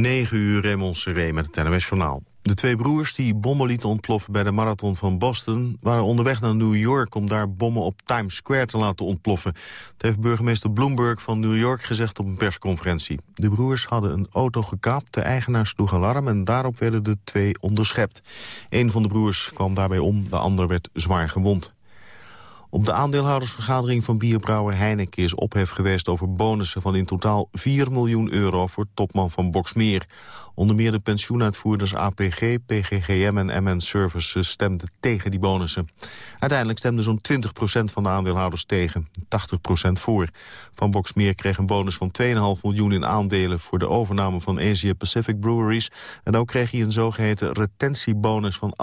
9 uur Raymond Seré met het NWS Journaal. De twee broers die bommen lieten ontploffen bij de marathon van Boston... waren onderweg naar New York om daar bommen op Times Square te laten ontploffen. Dat heeft burgemeester Bloomberg van New York gezegd op een persconferentie. De broers hadden een auto gekaapt, de eigenaar sloeg alarm... en daarop werden de twee onderschept. Een van de broers kwam daarbij om, de ander werd zwaar gewond. Op de aandeelhoudersvergadering van bierbrouwer Heineken is ophef geweest over bonussen van in totaal 4 miljoen euro voor topman van Boksmeer. Onder meer de pensioenuitvoerders APG, PGGM en MN Services stemden tegen die bonussen. Uiteindelijk stemden zo'n 20% van de aandeelhouders tegen, 80% voor. Van Boksmeer kreeg een bonus van 2,5 miljoen in aandelen voor de overname van Asia Pacific Breweries. En ook kreeg hij een zogeheten retentiebonus van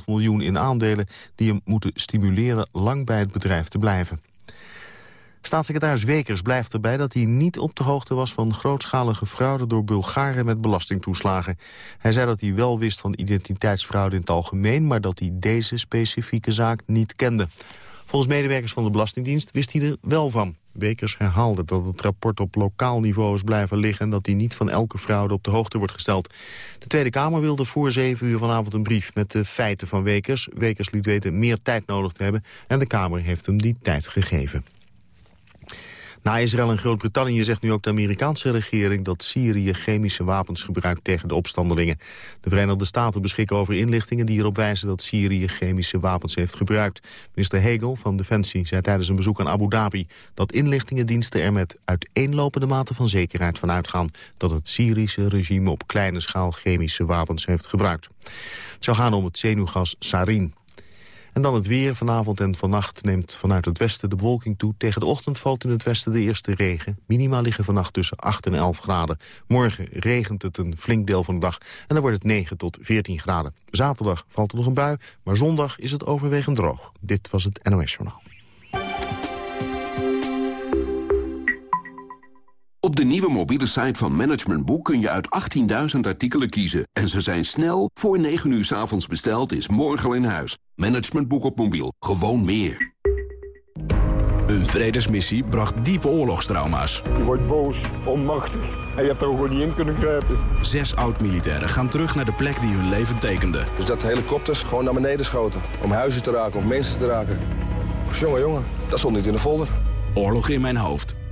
1,5 miljoen in aandelen die hem moeten stimuleren lang bij het bedrijf te blijven. Staatssecretaris Wekers blijft erbij dat hij niet op de hoogte was van grootschalige fraude door Bulgaren met belastingtoeslagen. Hij zei dat hij wel wist van identiteitsfraude in het algemeen, maar dat hij deze specifieke zaak niet kende. Volgens medewerkers van de Belastingdienst wist hij er wel van. Wekers herhaalde dat het rapport op lokaal niveau is blijven liggen... en dat hij niet van elke fraude op de hoogte wordt gesteld. De Tweede Kamer wilde voor zeven uur vanavond een brief met de feiten van Wekers. Wekers liet weten meer tijd nodig te hebben en de Kamer heeft hem die tijd gegeven. Na Israël en Groot-Brittannië zegt nu ook de Amerikaanse regering... dat Syrië chemische wapens gebruikt tegen de opstandelingen. De Verenigde Staten beschikken over inlichtingen die erop wijzen... dat Syrië chemische wapens heeft gebruikt. Minister Hegel van Defensie zei tijdens een bezoek aan Abu Dhabi... dat inlichtingendiensten er met uiteenlopende mate van zekerheid van uitgaan... dat het Syrische regime op kleine schaal chemische wapens heeft gebruikt. Het zou gaan om het zenuwgas sarin. En dan het weer. Vanavond en vannacht neemt vanuit het westen de bewolking toe. Tegen de ochtend valt in het westen de eerste regen. Minima liggen vannacht tussen 8 en 11 graden. Morgen regent het een flink deel van de dag. En dan wordt het 9 tot 14 graden. Zaterdag valt er nog een bui, maar zondag is het overwegend droog. Dit was het NOS Journaal. Op de nieuwe mobiele site van Management Boek kun je uit 18.000 artikelen kiezen. En ze zijn snel, voor 9 uur s avonds besteld, is morgen in huis. Managementboek op mobiel, gewoon meer. Een vredesmissie bracht diepe oorlogstrauma's. Je wordt boos, onmachtig en je hebt er gewoon niet in kunnen grijpen. Zes oud-militairen gaan terug naar de plek die hun leven tekende. Dus dat helikopters gewoon naar beneden schoten. Om huizen te raken of mensen te raken. Jongen, jongen, dat stond niet in de folder. Oorlog in mijn hoofd.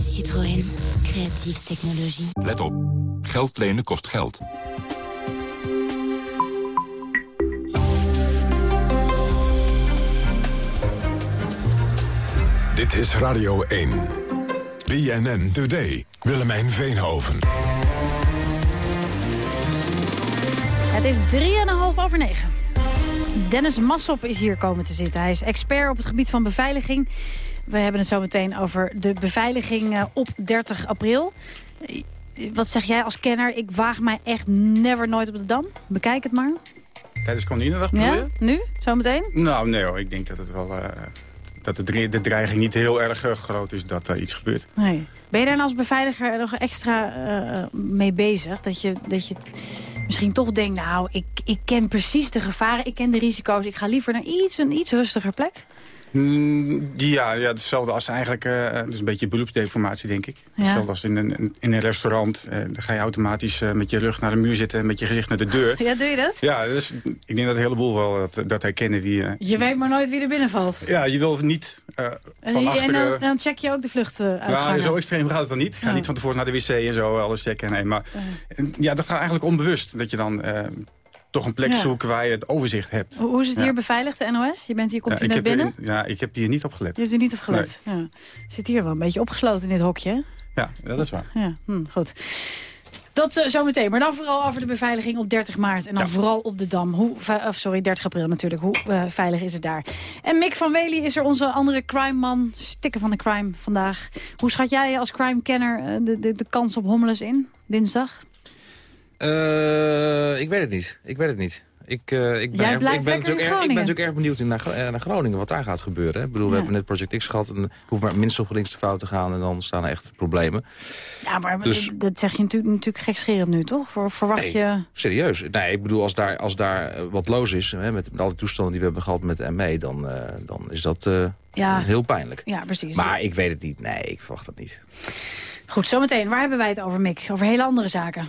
Citroën. Creatieve technologie. Let op. Geld lenen kost geld. Dit is Radio 1. BNN Today. Willemijn Veenhoven. Het is 3,5 over 9. Dennis Massop is hier komen te zitten. Hij is expert op het gebied van beveiliging. We hebben het zo meteen over de beveiliging eh, op 30 april. Eh, wat zeg jij als kenner? Ik waag mij echt never nooit op de Dam. Bekijk het maar. Tijdens Koninginnedag bedoel Ja? Nu? Zometeen? Nou, nee hoor. Ik denk dat het wel... Uh, dat de, dre- de dreiging niet heel erg uh, groot is dat er iets gebeurt. Nee. Ben je daar nou als beveiliger nog extra mee bezig? Dat je, dat je misschien toch denkt, nou, ik, ik ken precies de gevaren, ik ken de risico's. Ik ga liever naar iets, een iets rustiger plek? Mm, ja, ja, hetzelfde als eigenlijk... Uh, het is een beetje beroepsdeformatie, denk ik. Ja. Hetzelfde als in een, in een restaurant. Uh, dan ga je automatisch uh, met je rug naar de muur zitten... en met je gezicht naar de deur. Ja, doe je dat? Ja, dus, ik denk dat een heleboel wel dat, dat herkennen. Wie, je weet maar nooit wie er binnen valt. Ja, je wil niet van en, achter... En dan, dan, check je ook de vlucht uit. Nou, zo extreem gaat het dan niet. Ga Oh. niet van tevoren naar de wc en zo alles checken. Nee, maar ja, dat gaat eigenlijk onbewust. Dat je dan toch een plek ja. zoeken waar je het overzicht hebt. Hoe is het hier beveiligd, de NOS? Je bent hier, komt ja, hier net binnen? In, ja, ik heb hier niet op gelet. Je hebt hier niet op gelet? Nee. Ja. Zit hier wel een beetje opgesloten in dit hokje, Ja, dat is waar. Ja, hm, goed. Dat uh, zometeen. Maar dan vooral over de beveiliging op 30 maart. En dan vooral op de Dam. Hoe, of sorry, 30 april natuurlijk. Hoe uh, veilig is het daar? En Mick van Wely is er onze andere crime-man. Stikken van de crime vandaag. Hoe schat jij als crime-kenner uh, de, de, de kans op hommeles in, dinsdag? Ik weet het niet. Ik weet het niet. Ik, uh, ik, ben, erg, ik, ben natuurlijk erg, ik ben natuurlijk erg benieuwd naar, naar Groningen, wat daar gaat gebeuren. Hè. Ik bedoel, we hebben net Project X gehad en hoeft maar minstens op links de fout te gaan en dan staan er echt problemen. Ja, maar dus, dat zeg je natuurlijk, natuurlijk gekscherend nu, toch? Voor, verwacht nee, je... serieus. Nee, ik bedoel, als daar, als daar wat los is, hè, met, met al die toestanden die we hebben gehad met ME, dan, uh, dan is dat uh, ja. heel pijnlijk. Ja, precies. Maar ik weet het niet. Nee, ik verwacht dat niet. Goed, zometeen. Waar hebben wij het over, Mick? Over hele andere zaken.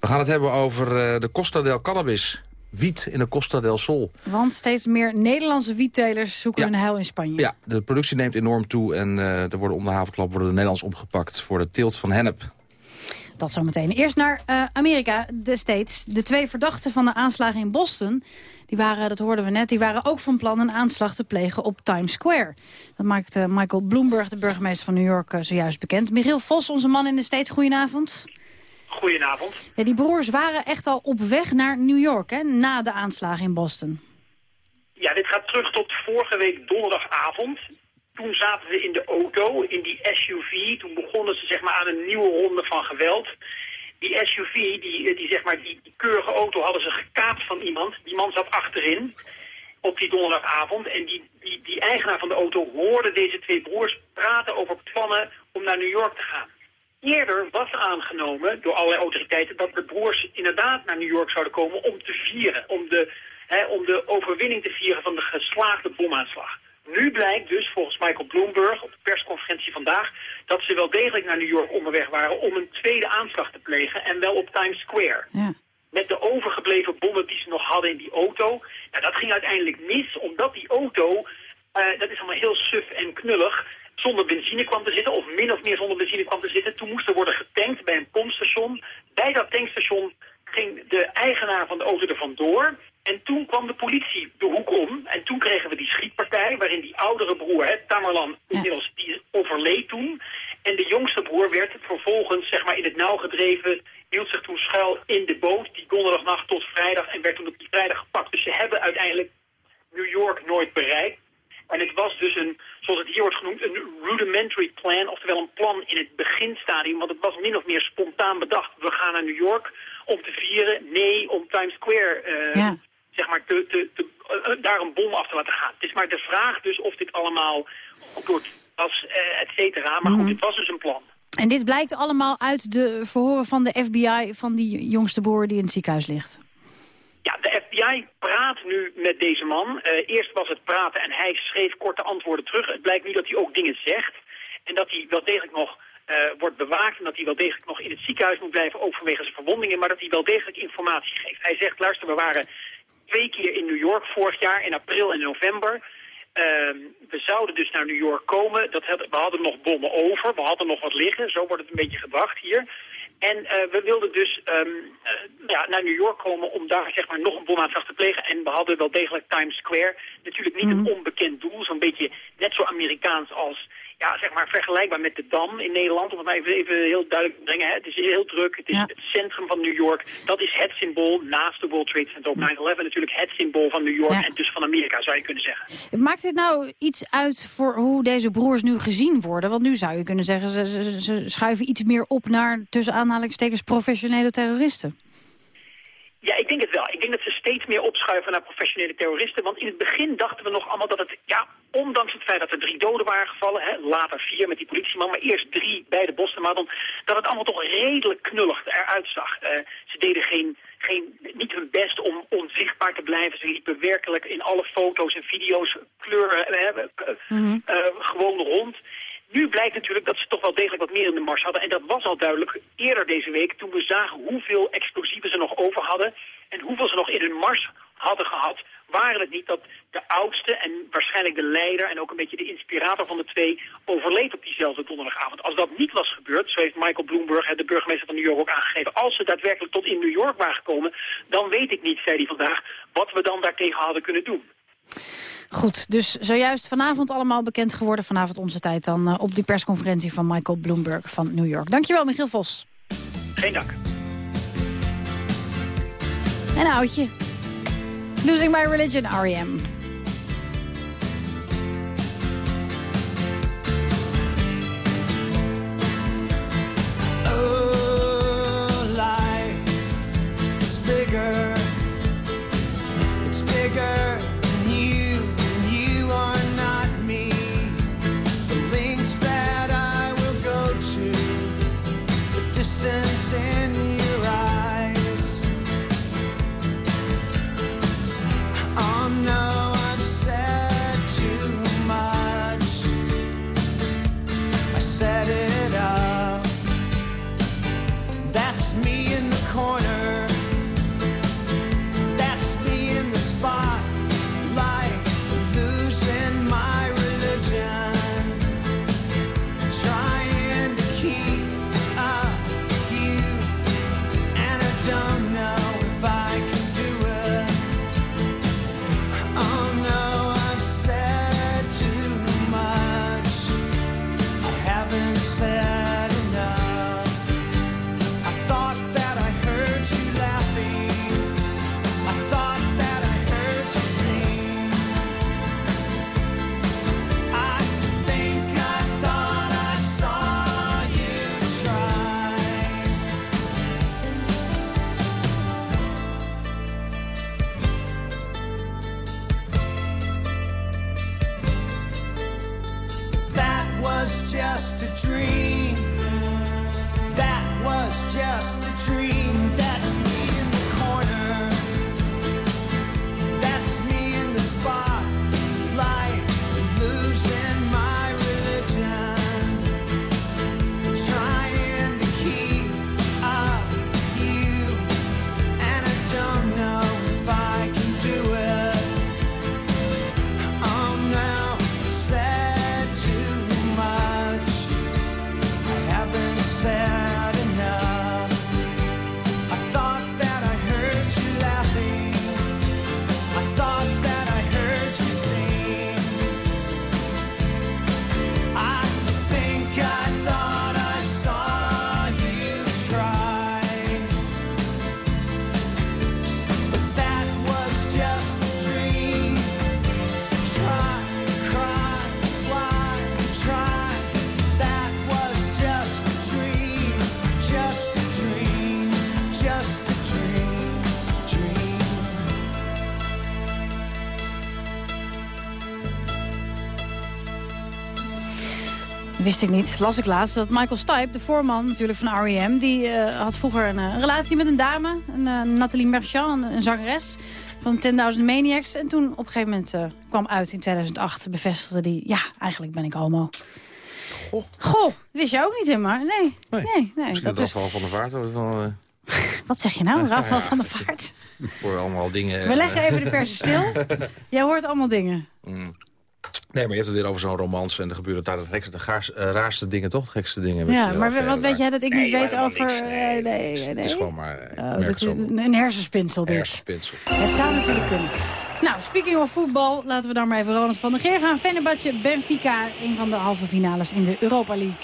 We gaan het hebben over de Costa del Cannabis wiet in de Costa del Sol. Want steeds meer Nederlandse wiettelers zoeken hun heil in Spanje. Ja, de productie neemt enorm toe en uh, er worden om de havenklap worden de Nederlands opgepakt voor de teelt van hennep. Dat zometeen. Eerst naar uh, Amerika, de States. De twee verdachten van de aanslagen in Boston... Die waren, dat hoorden we net, die waren ook van plan een aanslag te plegen op Times Square. Dat maakte Michael Bloomberg, de burgemeester van New York, uh, zojuist bekend. Michiel Vos, onze man in de States, goedenavond. Goedenavond. Ja, die broers waren echt al op weg naar New York, hè, na de aanslagen in Boston. Ja, dit gaat terug tot vorige week donderdagavond. Toen zaten ze in de auto, in die SUV. Toen begonnen ze zeg maar, aan een nieuwe ronde van geweld. Die SUV, die, die, zeg maar, die, die keurige auto, hadden ze gekaapt van iemand. Die man zat achterin op die donderdagavond. En die, die, die eigenaar van de auto hoorde deze twee broers praten over plannen om naar New York te gaan. Eerder was aangenomen door allerlei autoriteiten dat de broers inderdaad naar New York zouden komen om te vieren. Om de, hè, om de overwinning te vieren van de geslaagde bomaanslag. Nu blijkt dus, volgens Michael Bloomberg op de persconferentie vandaag, dat ze wel degelijk naar New York onderweg waren om een tweede aanslag te plegen en wel op Times Square. Ja. Met de overgebleven bommen die ze nog hadden in die auto. Nou, dat ging uiteindelijk mis, omdat die auto, uh, dat is allemaal heel suf en knullig, zonder benzine kwam te zitten, of min of meer zonder benzine kwam te zitten. Toen moest er worden getankt bij een pompstation. Bij dat tankstation ging de eigenaar van de auto er vandoor. En toen kwam de politie de hoek om. En toen kregen we die schietpartij, waarin die oudere broer, hè, Tamerlan, inmiddels, die overleed toen. En de jongste broer werd vervolgens zeg maar, in het nauw gedreven, hield zich toen schuil in de boot, die donderdagnacht tot vrijdag, en werd toen op die vrijdag gepakt. Dus ze hebben uiteindelijk New York nooit bereikt. En het was dus een, zoals het hier wordt genoemd, een rudimentary plan, oftewel een plan in het beginstadium, want het was min of meer spontaan bedacht. We gaan naar New York om te vieren, nee, om Times Square, uh, zeg maar, te, te, te, uh, daar een bom af te laten gaan. Het is maar de vraag dus of dit allemaal goed was, uh, et cetera, maar goed, het was dus een plan. En dit blijkt allemaal uit de verhoren van de FBI van die jongste broer die in het ziekenhuis ligt? FBI praat nu met deze man. Uh, eerst was het praten en hij schreef korte antwoorden terug. Het blijkt nu dat hij ook dingen zegt. En dat hij wel degelijk nog uh, wordt bewaakt. En dat hij wel degelijk nog in het ziekenhuis moet blijven, ook vanwege zijn verwondingen. Maar dat hij wel degelijk informatie geeft. Hij zegt, luister, we waren twee keer in New York vorig jaar, in april en november. Uh, we zouden dus naar New York komen. Dat we hadden nog bommen over. We hadden nog wat liggen. Zo wordt het een beetje gebracht hier. En uh, we wilden dus um, uh, ja, naar New York komen om daar zeg maar, nog een bomaanslag te plegen. En we hadden wel degelijk Times Square. Natuurlijk niet een onbekend doel, zo'n beetje net zo Amerikaans als ja, zeg maar vergelijkbaar met de Dam in Nederland. Om het maar even, even heel duidelijk te brengen. Hè. Het is heel druk. Het is ja. het centrum van New York. Dat is het symbool naast de World Trade Center op 9-11. Natuurlijk het symbool van New York ja. en dus van Amerika, zou je kunnen zeggen. Maakt dit nou iets uit voor hoe deze broers nu gezien worden? Want nu zou je kunnen zeggen, ze, ze, ze schuiven iets meer op naar tussen aanhalingstekens professionele terroristen. Ja, ik denk het wel. Ik denk dat ze steeds meer opschuiven naar professionele terroristen. Want in het begin dachten we nog allemaal dat het, ja, ondanks het feit dat er drie doden waren gevallen, hè, later vier met die politieman, maar eerst drie bij de Boston-Marathon, dat het allemaal toch redelijk knullig eruit zag. Uh, ze deden geen, geen, niet hun best om onzichtbaar te blijven. Ze liepen werkelijk in alle foto's en video's kleuren uh, mm -hmm. uh, gewoon rond. Nu blijkt natuurlijk dat ze toch wel degelijk wat meer in de mars hadden. En dat was al duidelijk eerder deze week toen we zagen hoeveel explosieven ze nog over hadden. En hoeveel ze nog in hun mars hadden gehad. Waren het niet dat de oudste en waarschijnlijk de leider en ook een beetje de inspirator van de twee overleed op diezelfde donderdagavond. Als dat niet was gebeurd, zo heeft Michael Bloomberg, de burgemeester van New York, ook aangegeven. Als ze daadwerkelijk tot in New York waren gekomen, dan weet ik niet, zei hij vandaag, wat we dan daartegen hadden kunnen doen. Goed, dus zojuist vanavond allemaal bekend geworden. Vanavond onze tijd dan eh, op die persconferentie van Michael Bloomberg van New York. Dankjewel, Michiel Vos. Geen dank. En een oudje. Losing My Religion, R.E.M. Oh, It's bigger. free. Wist ik niet. Las ik laatst dat Michael Stipe, de voorman natuurlijk van R.E.M... die eh, had vroeger een eh, relatie met een dame, een, eh, Nathalie Merchant, een, een zangeres van 10.000 Maniacs. En toen op een gegeven moment kwam uit in 2008, bevestigde die... ja, eigenlijk ben ik homo. Goh. Goh, wist je ook niet helemaal. Nee, nee, nee. Misschien dat dat is... Rafael van der Vaart wel... eh, Wat zeg je nou, Rafael van der Vaart? voor allemaal dingen... We leggen even de persen stil. Jij hoort allemaal dingen. mm. Nee, maar je hebt het weer over zo'n romance... en er gebeuren daar de, gekste, de gaars- eh, raarste dingen, toch? De gekste dingen. Ja, je maar wat weet jij dat ik Nee, niet weet over... niks, eh, nee. nee, nee, Het is gewoon maar... eh, Oh, dat is een, een hersenspinsel dit. Hersenspinsel. Het zou natuurlijk kunnen. Nou, speaking of voetbal, laten we dan maar even Ronald van der Geer gaan. Fenerbahce, Benfica, een van de halve finales in de Europa League.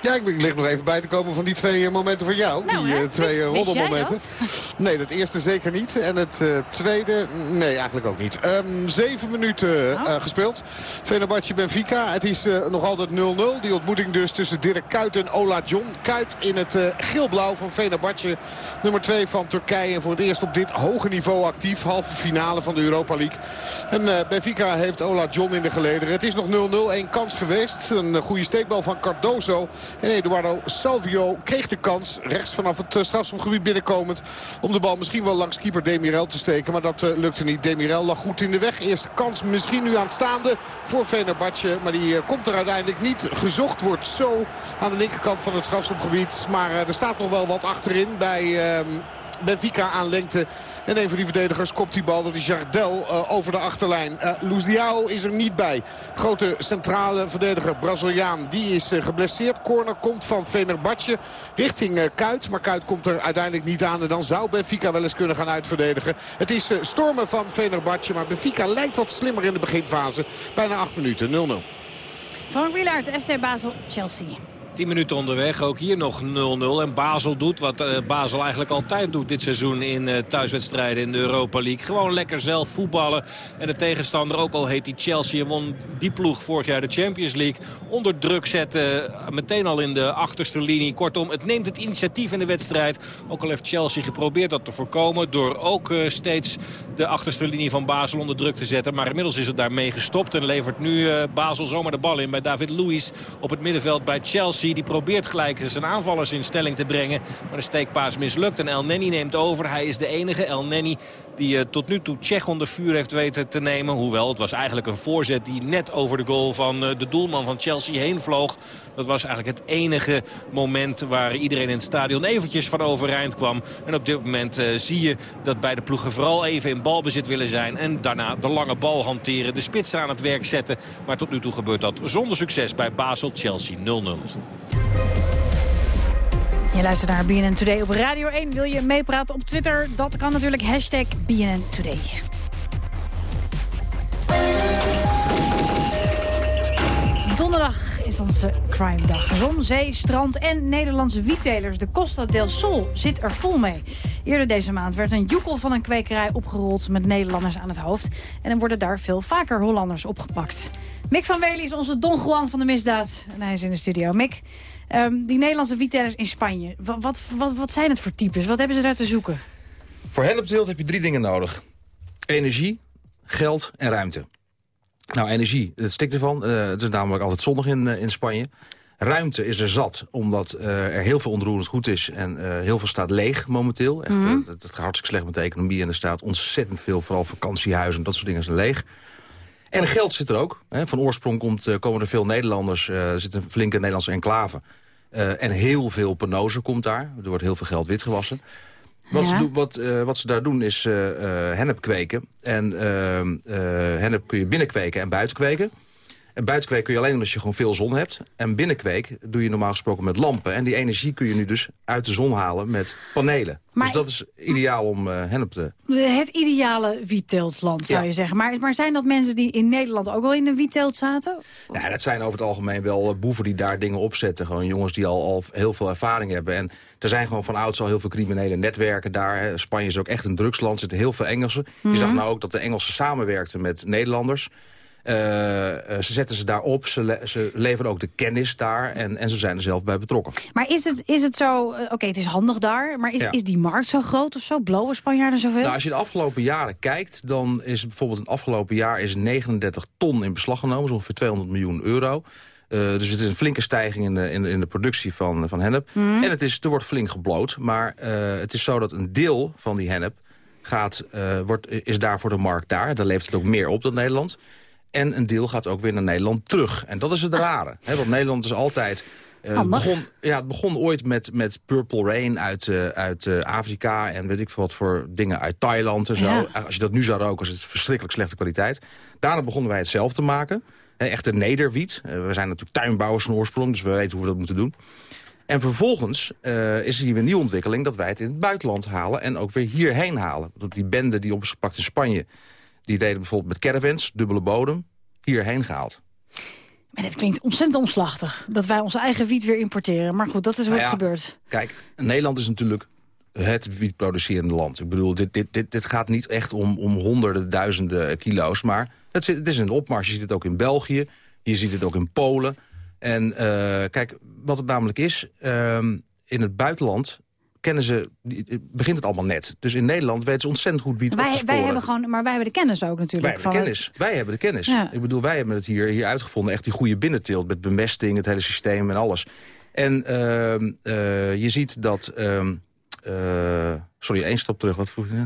Ja, ik lig nog even bij te komen van die twee eh, momenten van jou. Nou, die hè? eh, twee eh, Wist- roddelmomenten. Nee, dat eerste zeker niet. En het tweede, nee, eigenlijk ook niet. Ehm, zeven minuten Nou. eh, gespeeld. Fenerbahce Benfica. Het is nog altijd 0-0. Die ontmoeting dus tussen Dirk Kuyt en Ola John. Kuyt in het geelblauw van Fenerbahce. Nummer 2 van Turkije. En voor het eerst op dit hoge niveau actief. Halve finale van de Europa League. En Benfica heeft Ola John in de gelederen. Het is nog 0-0. Eén kans geweest. Een goede steekbal van Cardoso. En Eduardo Salvio kreeg de kans. Rechts vanaf het eh, strafschopgebied binnenkomend. Om de bal misschien wel langs keeper Demirel te steken. Maar dat eh, lukte niet. Demirel lag goed in de weg. Eerste kans misschien nu aanstaande voor Fenerbahce. Maar die eh, komt er uiteindelijk niet. Gezocht wordt zo aan de linkerkant van het strafschopgebied. Maar er staat nog wel wat achterin bij... ehm, Benfica aan lengte. En een van die verdedigers kopt die bal. Dat is Jardel eh, over de achterlijn. Eh Luziao is er niet bij. Grote centrale verdediger Braziliaan. Die is eh, geblesseerd. Corner komt van Fenerbahce richting Kuit. Maar Kuit komt er uiteindelijk niet aan. En dan zou Benfica wel eens kunnen gaan uitverdedigen. Het is stormen van Fenerbahce. Maar Benfica lijkt wat slimmer in de beginfase. Bijna acht minuten. 0-0. Van Wielaert, FC Basel, Chelsea. 10 minuten onderweg, ook hier nog 0-0. En Basel doet wat eh, Basel eigenlijk altijd doet dit seizoen in eh, thuiswedstrijden in de Europa League. Gewoon lekker zelf voetballen. En de tegenstander, ook al heet die Chelsea en won die ploeg vorig jaar de Champions League. Onder druk zetten, eh, meteen al in de achterste linie. Kortom, het neemt het initiatief in de wedstrijd. Ook al heeft Chelsea geprobeerd dat te voorkomen door ook steeds de achterste linie van Basel onder druk te zetten. Maar inmiddels is het daarmee gestopt en levert nu Basel zomaar de bal in bij David Luiz op het middenveld bij Chelsea. Die probeert gelijk zijn aanvallers in stelling te brengen. Maar de steekpaas mislukt en El Neni neemt over. Hij is de enige El Neni die eh, tot nu toe Tsjech onder vuur heeft weten te nemen. Hoewel, het was eigenlijk een voorzet die net over de goal van eh, de doelman van Chelsea heen vloog. Dat was eigenlijk het enige moment waar iedereen in het stadion eventjes van overeind kwam. En op dit moment eh, zie je dat beide ploegen vooral even in balbezit willen zijn. En daarna de lange bal hanteren, de spits aan het werk zetten. Maar tot nu toe gebeurt dat zonder succes bij Basel-Chelsea 0-0 is het. Je luistert naar BNN Today op Radio 1. Wil je meepraten op Twitter? Dat kan natuurlijk. Hashtag Today. Donderdag is onze crime dag. Zon, zee, strand en Nederlandse wiettelers. De Costa del Sol zit er vol mee. Eerder deze maand werd een joekel van een kwekerij opgerold met Nederlanders aan het hoofd. En dan worden daar veel vaker Hollanders opgepakt. Mick van Wely is onze Don Juan van de misdaad. En hij is in de studio. Mick, ehm, die Nederlandse wiettelers in Spanje. Wat, wat, wat, wat zijn het voor types? Wat hebben ze daar te zoeken? Voor hen op beeld heb je drie dingen nodig. Energie, geld en ruimte. Nou, energie, het stikt ervan. Eh, het is namelijk altijd zonnig in, eh, in Spanje. Ruimte is er zat, omdat er heel veel onroerend goed is... en heel veel staat leeg momenteel. Echt, Mhm. het gaat hartstikke slecht met de economie... en er staat ontzettend veel, vooral vakantiehuizen... dat soort dingen zijn leeg. En geld zit er ook. Hè. Van oorsprong komt, eh, komen er veel Nederlanders. eh, er zit een flinke Nederlandse enclave. Eh, en heel veel penose komt daar. Er wordt heel veel geld witgewassen. Wat, Ja. ze, doen, wat, wat ze daar doen is eh, hennep kweken. En eh, eh, hennep kun je binnenkweken en buiten kweken. En buitenkweek kun je alleen als je gewoon veel zon hebt. En binnenkweek doe je normaal gesproken met lampen. En die energie kun je nu dus uit de zon halen met panelen. Maar- dus dat is ideaal om eh, hennep te... Het ideale wietteeltland, zou Ja. je zeggen. Maar, maar zijn dat mensen die in Nederland ook wel in een wietteelt zaten? Ja, dat zijn over het algemeen wel eh, boeven die daar dingen opzetten. Gewoon jongens die al, al heel veel ervaring hebben. En er zijn gewoon van ouds al heel veel criminele netwerken daar. Hè. Spanje is ook echt een drugsland. Er zitten heel veel Engelsen. Mhm. Je zag nou ook dat de Engelsen samenwerkten met Nederlanders. Eh, eh, ze zetten ze daar op. Ze, le- ze leveren ook de kennis daar. En, en ze zijn er zelf bij betrokken. Maar is het, is het zo... eh, Oké, het is handig daar, maar is, Ja. is die markt zo groot of zo? Blowen Spanjaarden zoveel? Nou, als je de afgelopen jaren kijkt, dan is bijvoorbeeld in het afgelopen jaar is 39 ton in beslag genomen, zo ongeveer 200 miljoen euro. Dus het is een flinke stijging in de, in de, in de productie van, van hennep. Mhm. En het is, er wordt flink gebloot, maar het is zo dat een deel van die hennep gaat, eh, wordt, is daar voor de markt daar. Daar levert het ook meer op dan Nederland. En een deel gaat ook weer naar Nederland terug. En dat is het rare. Hè, want Nederland is altijd... eh, het, Handig. begon, ja, het begon ooit met, met Purple Rain uit, eh, uit eh, Afrika... en weet ik veel wat voor dingen uit Thailand en zo. Ja. Als je dat nu zou roken, is het verschrikkelijk slechte kwaliteit. Daarna begonnen wij het zelf te maken. Hè, Echt een nederwiet. Eh, we zijn natuurlijk tuinbouwers van oorsprong, dus we weten hoe we dat moeten doen. En vervolgens eh, is er hier een nieuwe ontwikkeling... dat wij het in het buitenland halen en ook weer hierheen halen. Die bende die op is gepakt in Spanje... die deden bijvoorbeeld met caravans, dubbele bodem... hierheen gehaald. Maar dit klinkt ontzettend omslachtig. Dat wij onze eigen wiet weer importeren. Maar goed, dat is hoe Nou het gebeurt. Kijk, Nederland is natuurlijk het wietproducerende land. Ik bedoel, dit, dit, dit, dit gaat niet echt om, om honderden, duizenden kilo's... maar het, zit, het is een opmars. Je ziet het ook in België, je ziet het ook in Polen. En eh, kijk, wat het namelijk is... ehm, in het buitenland kennen ze, begint het allemaal net. Dus in Nederland weten ze ontzettend goed wiet op te Wij, wij hebben gewoon, maar wij hebben de kennis ook Wij natuurlijk. hebben de kennis. het- Wij hebben de kennis. Ja. Ik bedoel, wij hebben het hier, hier uitgevonden. Echt die goede binnenteelt met bemesting, het hele systeem en alles. En ehm, eh, je ziet dat... ehm, eh, sorry, één stap terug. Wat vroeg je?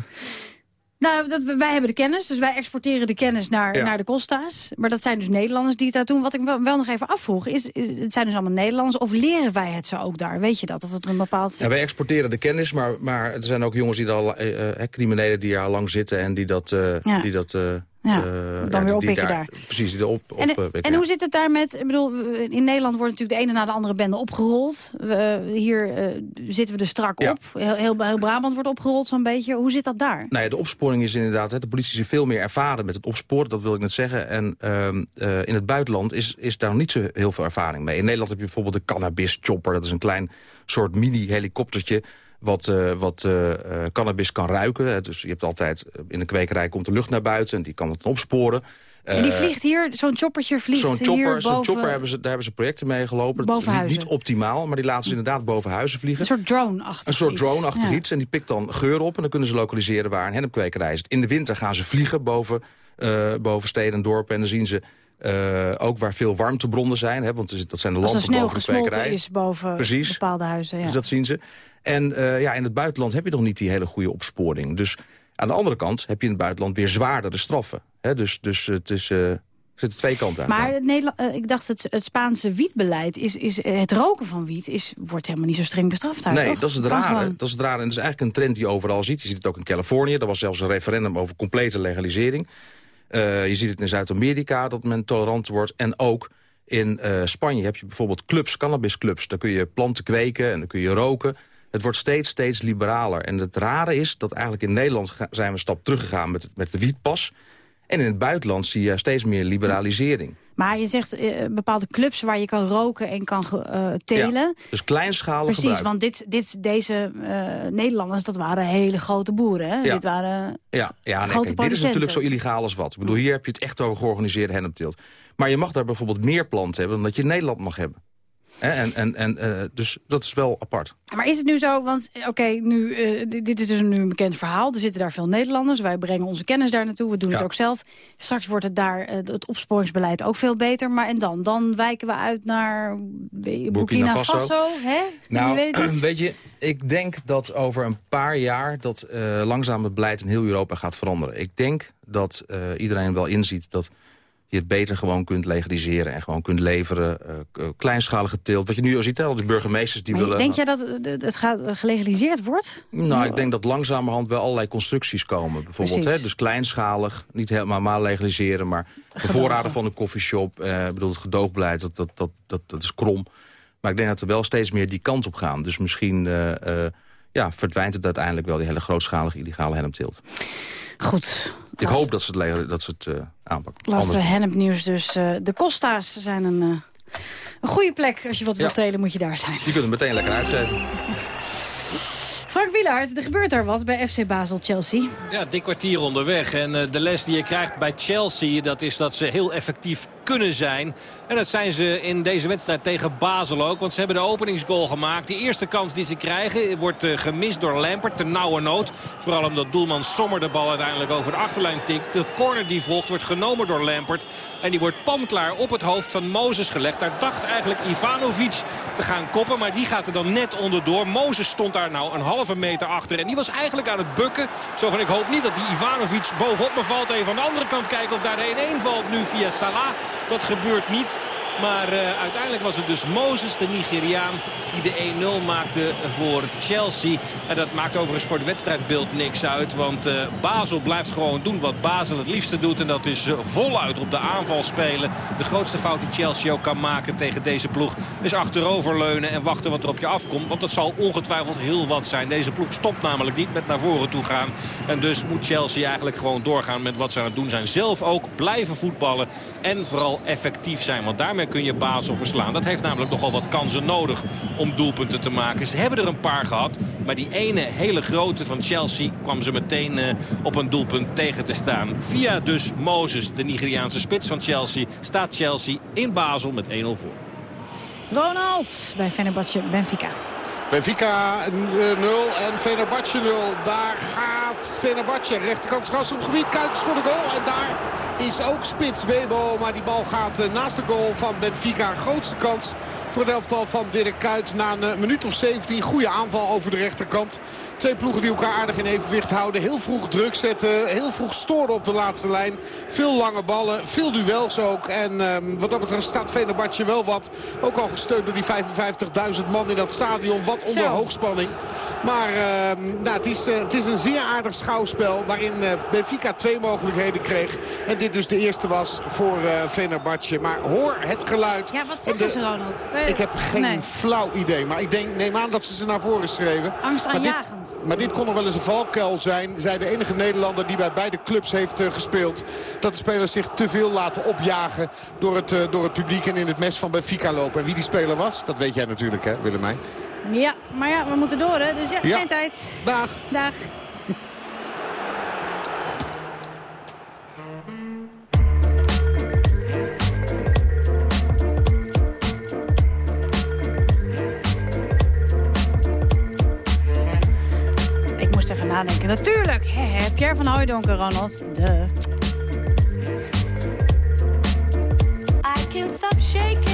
Nou, dat, wij hebben de kennis, dus wij exporteren de kennis naar, Ja. naar de Costa's. Maar dat zijn dus Nederlanders die dat doen. Wat ik wel, nog even afvroeg, is, is- het zijn dus allemaal Nederlanders... of leren wij het ze ook daar? Weet je dat? Of het een bepaald... Ja, wij exporteren de kennis, maar, maar er zijn ook jongens die al, eh, eh, criminelen die al lang zitten en die dat, eh, Ja. die dat, eh, Ja, eh, dan weer oppikken daar. Precies, die op, En, eh, en ja. hoe zit het daar met... Ik bedoel, in Nederland wordt natuurlijk de ene na de andere bende opgerold. We, hier eh, zitten we er strak Ja. op. Heel, heel, heel Brabant wordt opgerold zo'n beetje. Hoe zit dat daar? Nou ja, de opsporing is inderdaad... Hè, de politie is veel meer ervaren met het opsporen, dat wil ik net zeggen. En ehm, eh, in het buitenland is, is daar nog niet zo heel veel ervaring mee. In Nederland heb je bijvoorbeeld de cannabis chopper. Dat is een klein soort mini-helikoptertje wat, eh, wat eh, eh, cannabis kan ruiken. Dus je hebt altijd, in een kwekerij komt de lucht naar buiten... en die kan het opsporen. en die vliegt hier, zo'n choppertje vliegt Zo'n hier chopper, zo'n boven... chopper hebben ze, daar hebben ze projecten mee gelopen. Boven niet, niet optimaal, maar die laten ze inderdaad boven huizen vliegen. Een soort drone-achtig Een soort drone-achtig Ja. iets. En die pikt dan geur op. En dan kunnen ze lokaliseren waar een hennepkwekerij is. In de winter gaan ze vliegen boven, eh, boven steden en dorpen. En dan zien ze eh, ook waar veel warmtebronnen zijn. Hè, want dat zijn de lampen boven de gesmolten kwekerij. is boven Precies. bepaalde huizen. Ja. Dus dat zien ze. En eh, ja, in het buitenland heb je nog niet die hele goede opsporing. Dus aan de andere kant heb je in het buitenland weer zwaardere straffen. Hè, dus, dus het is... er zitten twee kanten aan. Maar het Nederla- eh, ik dacht, het, het Spaanse wietbeleid, is, is, het roken van wiet, is, wordt helemaal niet zo streng bestraft. Nee, toch? dat is het rare. Dat is het rare. En dat is eigenlijk een trend die je overal ziet. Je ziet het ook in Californië. Er was zelfs een referendum over complete legalisering. Eh, je ziet het in Zuid-Amerika dat men tolerant wordt. En ook in eh, Spanje heb je bijvoorbeeld clubs, cannabisclubs. Daar kun je planten kweken en dan kun je roken. Het wordt steeds, steeds liberaler. En het rare is dat eigenlijk in Nederland zijn we een stap teruggegaan met, met de wietpas. En in het buitenland zie je steeds meer liberalisering. Maar je zegt eh, bepaalde clubs waar je kan roken en kan eh, telen. Ja, dus kleinschalig Precies, gebruik. want dit, dit, deze eh, Nederlanders, dat waren hele grote boeren. Hè? Ja. Dit waren... Ja, ja nee, kijk, dit is natuurlijk zo illegaal als wat. Ik bedoel, hier heb je het echt over georganiseerde hennepteelt. Maar je mag daar bijvoorbeeld meer planten hebben dan dat je in Nederland mag hebben. En, en, en, eh, dus dat is wel apart. Maar is het nu zo, want eh, oké, nu eh, dit- dit is dus nu een bekend verhaal. Er zitten daar veel Nederlanders. Wij brengen onze kennis daar naartoe. We doen het ook zelf. Straks wordt het daar het opsporingsbeleid ook veel beter. Maar en dan? Dan wijken we uit naar Burkina, Burkina Faso. Faso. Hè? Nou, weet het? weet je, ik denk dat over een paar jaar... dat langzaam het beleid in heel Europa gaat veranderen. Ik denk dat iedereen wel inziet dat je het beter gewoon kunt legaliseren... en gewoon kunt leveren, k- kleinschalige teelt. Wat je nu al ziet, al die burgemeesters die Maar willen... denk jij dat eh, het gaat gelegaliseerd wordt? Nou, ik denk dat langzamerhand wel allerlei constructies komen. Bijvoorbeeld, hè, dus kleinschalig, niet helemaal legaliseren... maar de voorraden van een koffieshop, eh, bedoel, het gedoogbeleid, dat, dat, dat, dat, dat is krom. Maar ik denk dat er wel steeds meer die kant op gaan. Dus misschien ja, verdwijnt het uiteindelijk wel, die hele grootschalige illegale hennepteelt. Goed. Ik hoop dat ze het, dat ze het eh, aanpakken. Laatste Anders- hennepnieuws dus. eh, de Costa's zijn een, eh, een goede plek. Als je wat Ja. wilt telen, moet je daar zijn. Die kunnen meteen lekker uitgeven. Frank Wielaert, er gebeurt daar wat bij FC Basel-Chelsea. Ja, dik kwartier onderweg. En eh, de les die je krijgt bij Chelsea... dat is dat ze heel effectief kunnen zijn. En dat zijn ze in deze wedstrijd tegen Basel ook. Want ze hebben de openingsgoal gemaakt. Die eerste kans die ze krijgen wordt eh, gemist door Lampert. Te nauwe nood. Vooral omdat doelman Sommer de bal uiteindelijk over de achterlijn tikt. De corner die volgt wordt genomen door Lampert. En die wordt pamklaar op het hoofd van Mozes gelegd. Daar dacht eigenlijk Ivanovic te gaan koppen. Maar die gaat er dan net onderdoor. Mozes stond daar nou een halve meter achter. En die was eigenlijk aan het bukken. Zo van ik hoop niet dat die Ivanovic bovenop me valt. Even aan de andere kant kijken of daar de 1-1 valt nu via Salah. Dat gebeurt niet. Maar eh, uiteindelijk was het dus Mozes, de Nigeriaan, die de 1-0 maakte voor Chelsea. En dat maakt overigens voor het wedstrijdbeeld niks uit. Want eh, Basel blijft gewoon doen wat Basel het liefste doet. En dat is eh, voluit op de aanval spelen. De grootste fout die Chelsea ook kan maken tegen deze ploeg... is achteroverleunen en wachten wat er op je afkomt. Want dat zal ongetwijfeld heel wat zijn. Deze ploeg stopt namelijk niet met naar voren toe gaan. En dus moet Chelsea eigenlijk gewoon doorgaan met wat ze aan het doen zijn. Zelf ook blijven voetballen en vooral effectief zijn. Want daarmee kun je Basel verslaan. Dat heeft namelijk nogal wat kansen nodig om doelpunten te maken. Ze hebben er een paar gehad. Maar die ene hele grote van Chelsea kwam ze meteen eh, op een doelpunt tegen te staan. Via dus Mozes, de Nigeriaanse spits van Chelsea, staat Chelsea in Basel met 1-0 voor. Ronald bij Fenerbahce Benfica. Benfica eh, 0 en Fenerbahce 0. Daar gaat Fenerbahce. Rechterkant strafschopgebied. Kuipers voor de goal. En daar is ook spits Webo. Maar die bal gaat eh, naast de goal van Benfica. Grootste kans voor het elftal van Dirk Kuyt. Na een eh, minuut of 17. Goede aanval over de rechterkant. Twee ploegen die elkaar aardig in evenwicht houden. Heel vroeg druk zetten. Heel vroeg storen op de laatste lijn. Veel lange ballen. Veel duels ook. En ehm, wat dat betreft staat Fenerbahce wel wat. Ook al gesteund door die 55.000 man in dat stadion. Wat onder Zo. hoogspanning. Maar ehm, nou, het, is, eh, het is een zeer aardig schouwspel. Waarin eh, Benfica twee mogelijkheden kreeg. En dit dus de eerste was voor Fenerbahce. Maar hoor het geluid. Ja, wat En zeggen de- ze, Ronald? Ik heb geen nee. flauw idee. Maar ik denk, neem aan dat ze ze naar voren schreven. Maar dit, Angstaanjagend. maar dit kon nog wel eens een valkuil zijn. Zij de enige Nederlander die bij beide clubs heeft eh, gespeeld. Dat de spelers zich te veel laten opjagen door het, eh, door het publiek en in het mes van Benfica lopen. En wie die speler was, dat weet jij natuurlijk hè Willemijn. Ja, maar ja, we moeten door, hè? Dus ja, Ja. geen tijd. Dag. Dag. Nadenken. Natuurlijk, hè, Pierre van Hooijdonker, Ronald. De. I can't stop shaking.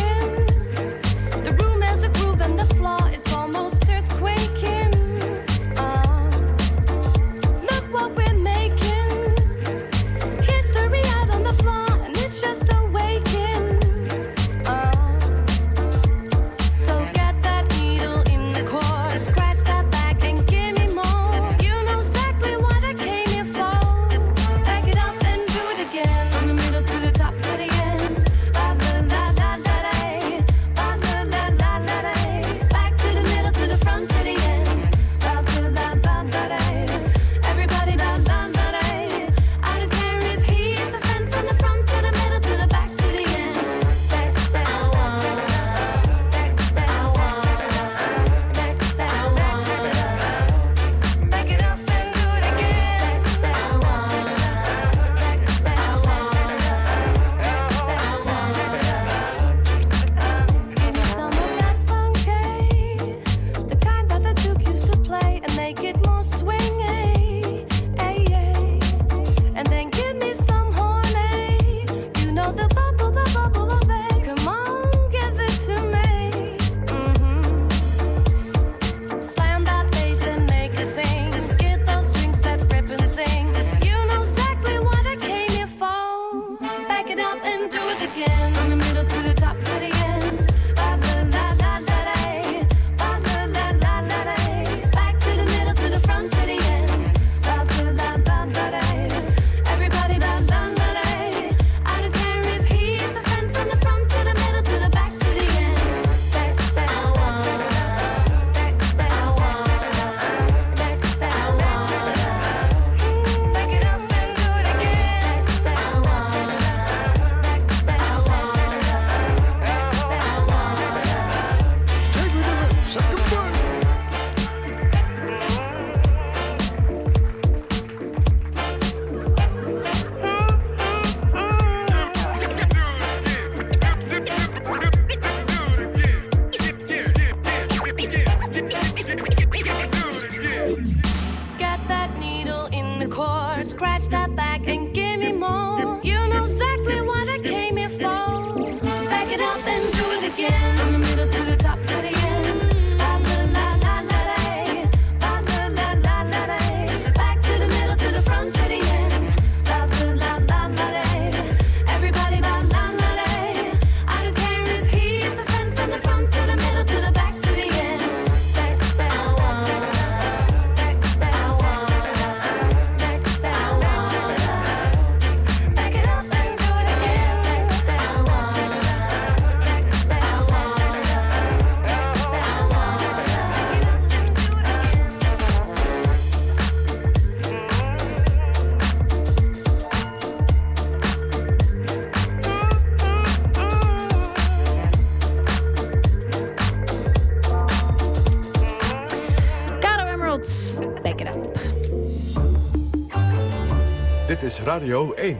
Radio 1.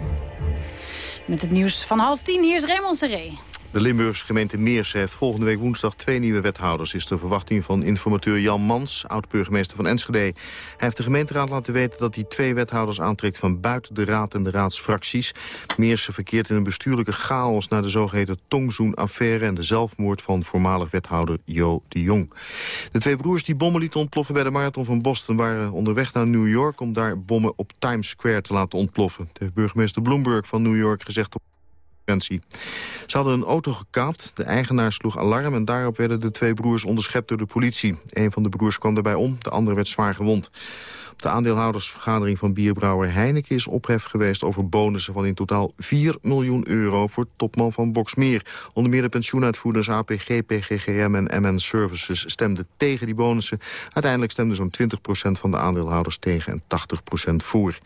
Met het nieuws van half tien, hier is Raymond Serré. De Limburgse gemeente Meersen heeft volgende week woensdag twee nieuwe wethouders. Is de verwachting van informateur Jan Mans, oud-burgemeester van Enschede. Hij heeft de gemeenteraad laten weten dat hij twee wethouders aantrekt van buiten de raad en de raadsfracties. Meersen verkeert in een bestuurlijke chaos na de zogeheten Tongzoen-affaire en de zelfmoord van voormalig wethouder Jo de Jong. De twee broers die bommen lieten ontploffen bij de marathon van Boston waren onderweg naar New York om daar bommen op Times Square te laten ontploffen. Heeft burgemeester Bloomberg van New York gezegd op Ze hadden een auto gekaapt, de eigenaar sloeg alarm... en daarop werden de twee broers onderschept door de politie. Een van de broers kwam daarbij om, de andere werd zwaar gewond. Op de aandeelhoudersvergadering van bierbrouwer Heineken is ophef geweest over bonussen van in totaal 4 miljoen euro voor topman van Boxmeer. Onder meer de pensioenuitvoerders APG, PGGM en MN Services stemden tegen die bonussen. Uiteindelijk stemden zo'n 20% van de aandeelhouders tegen en 80% voor.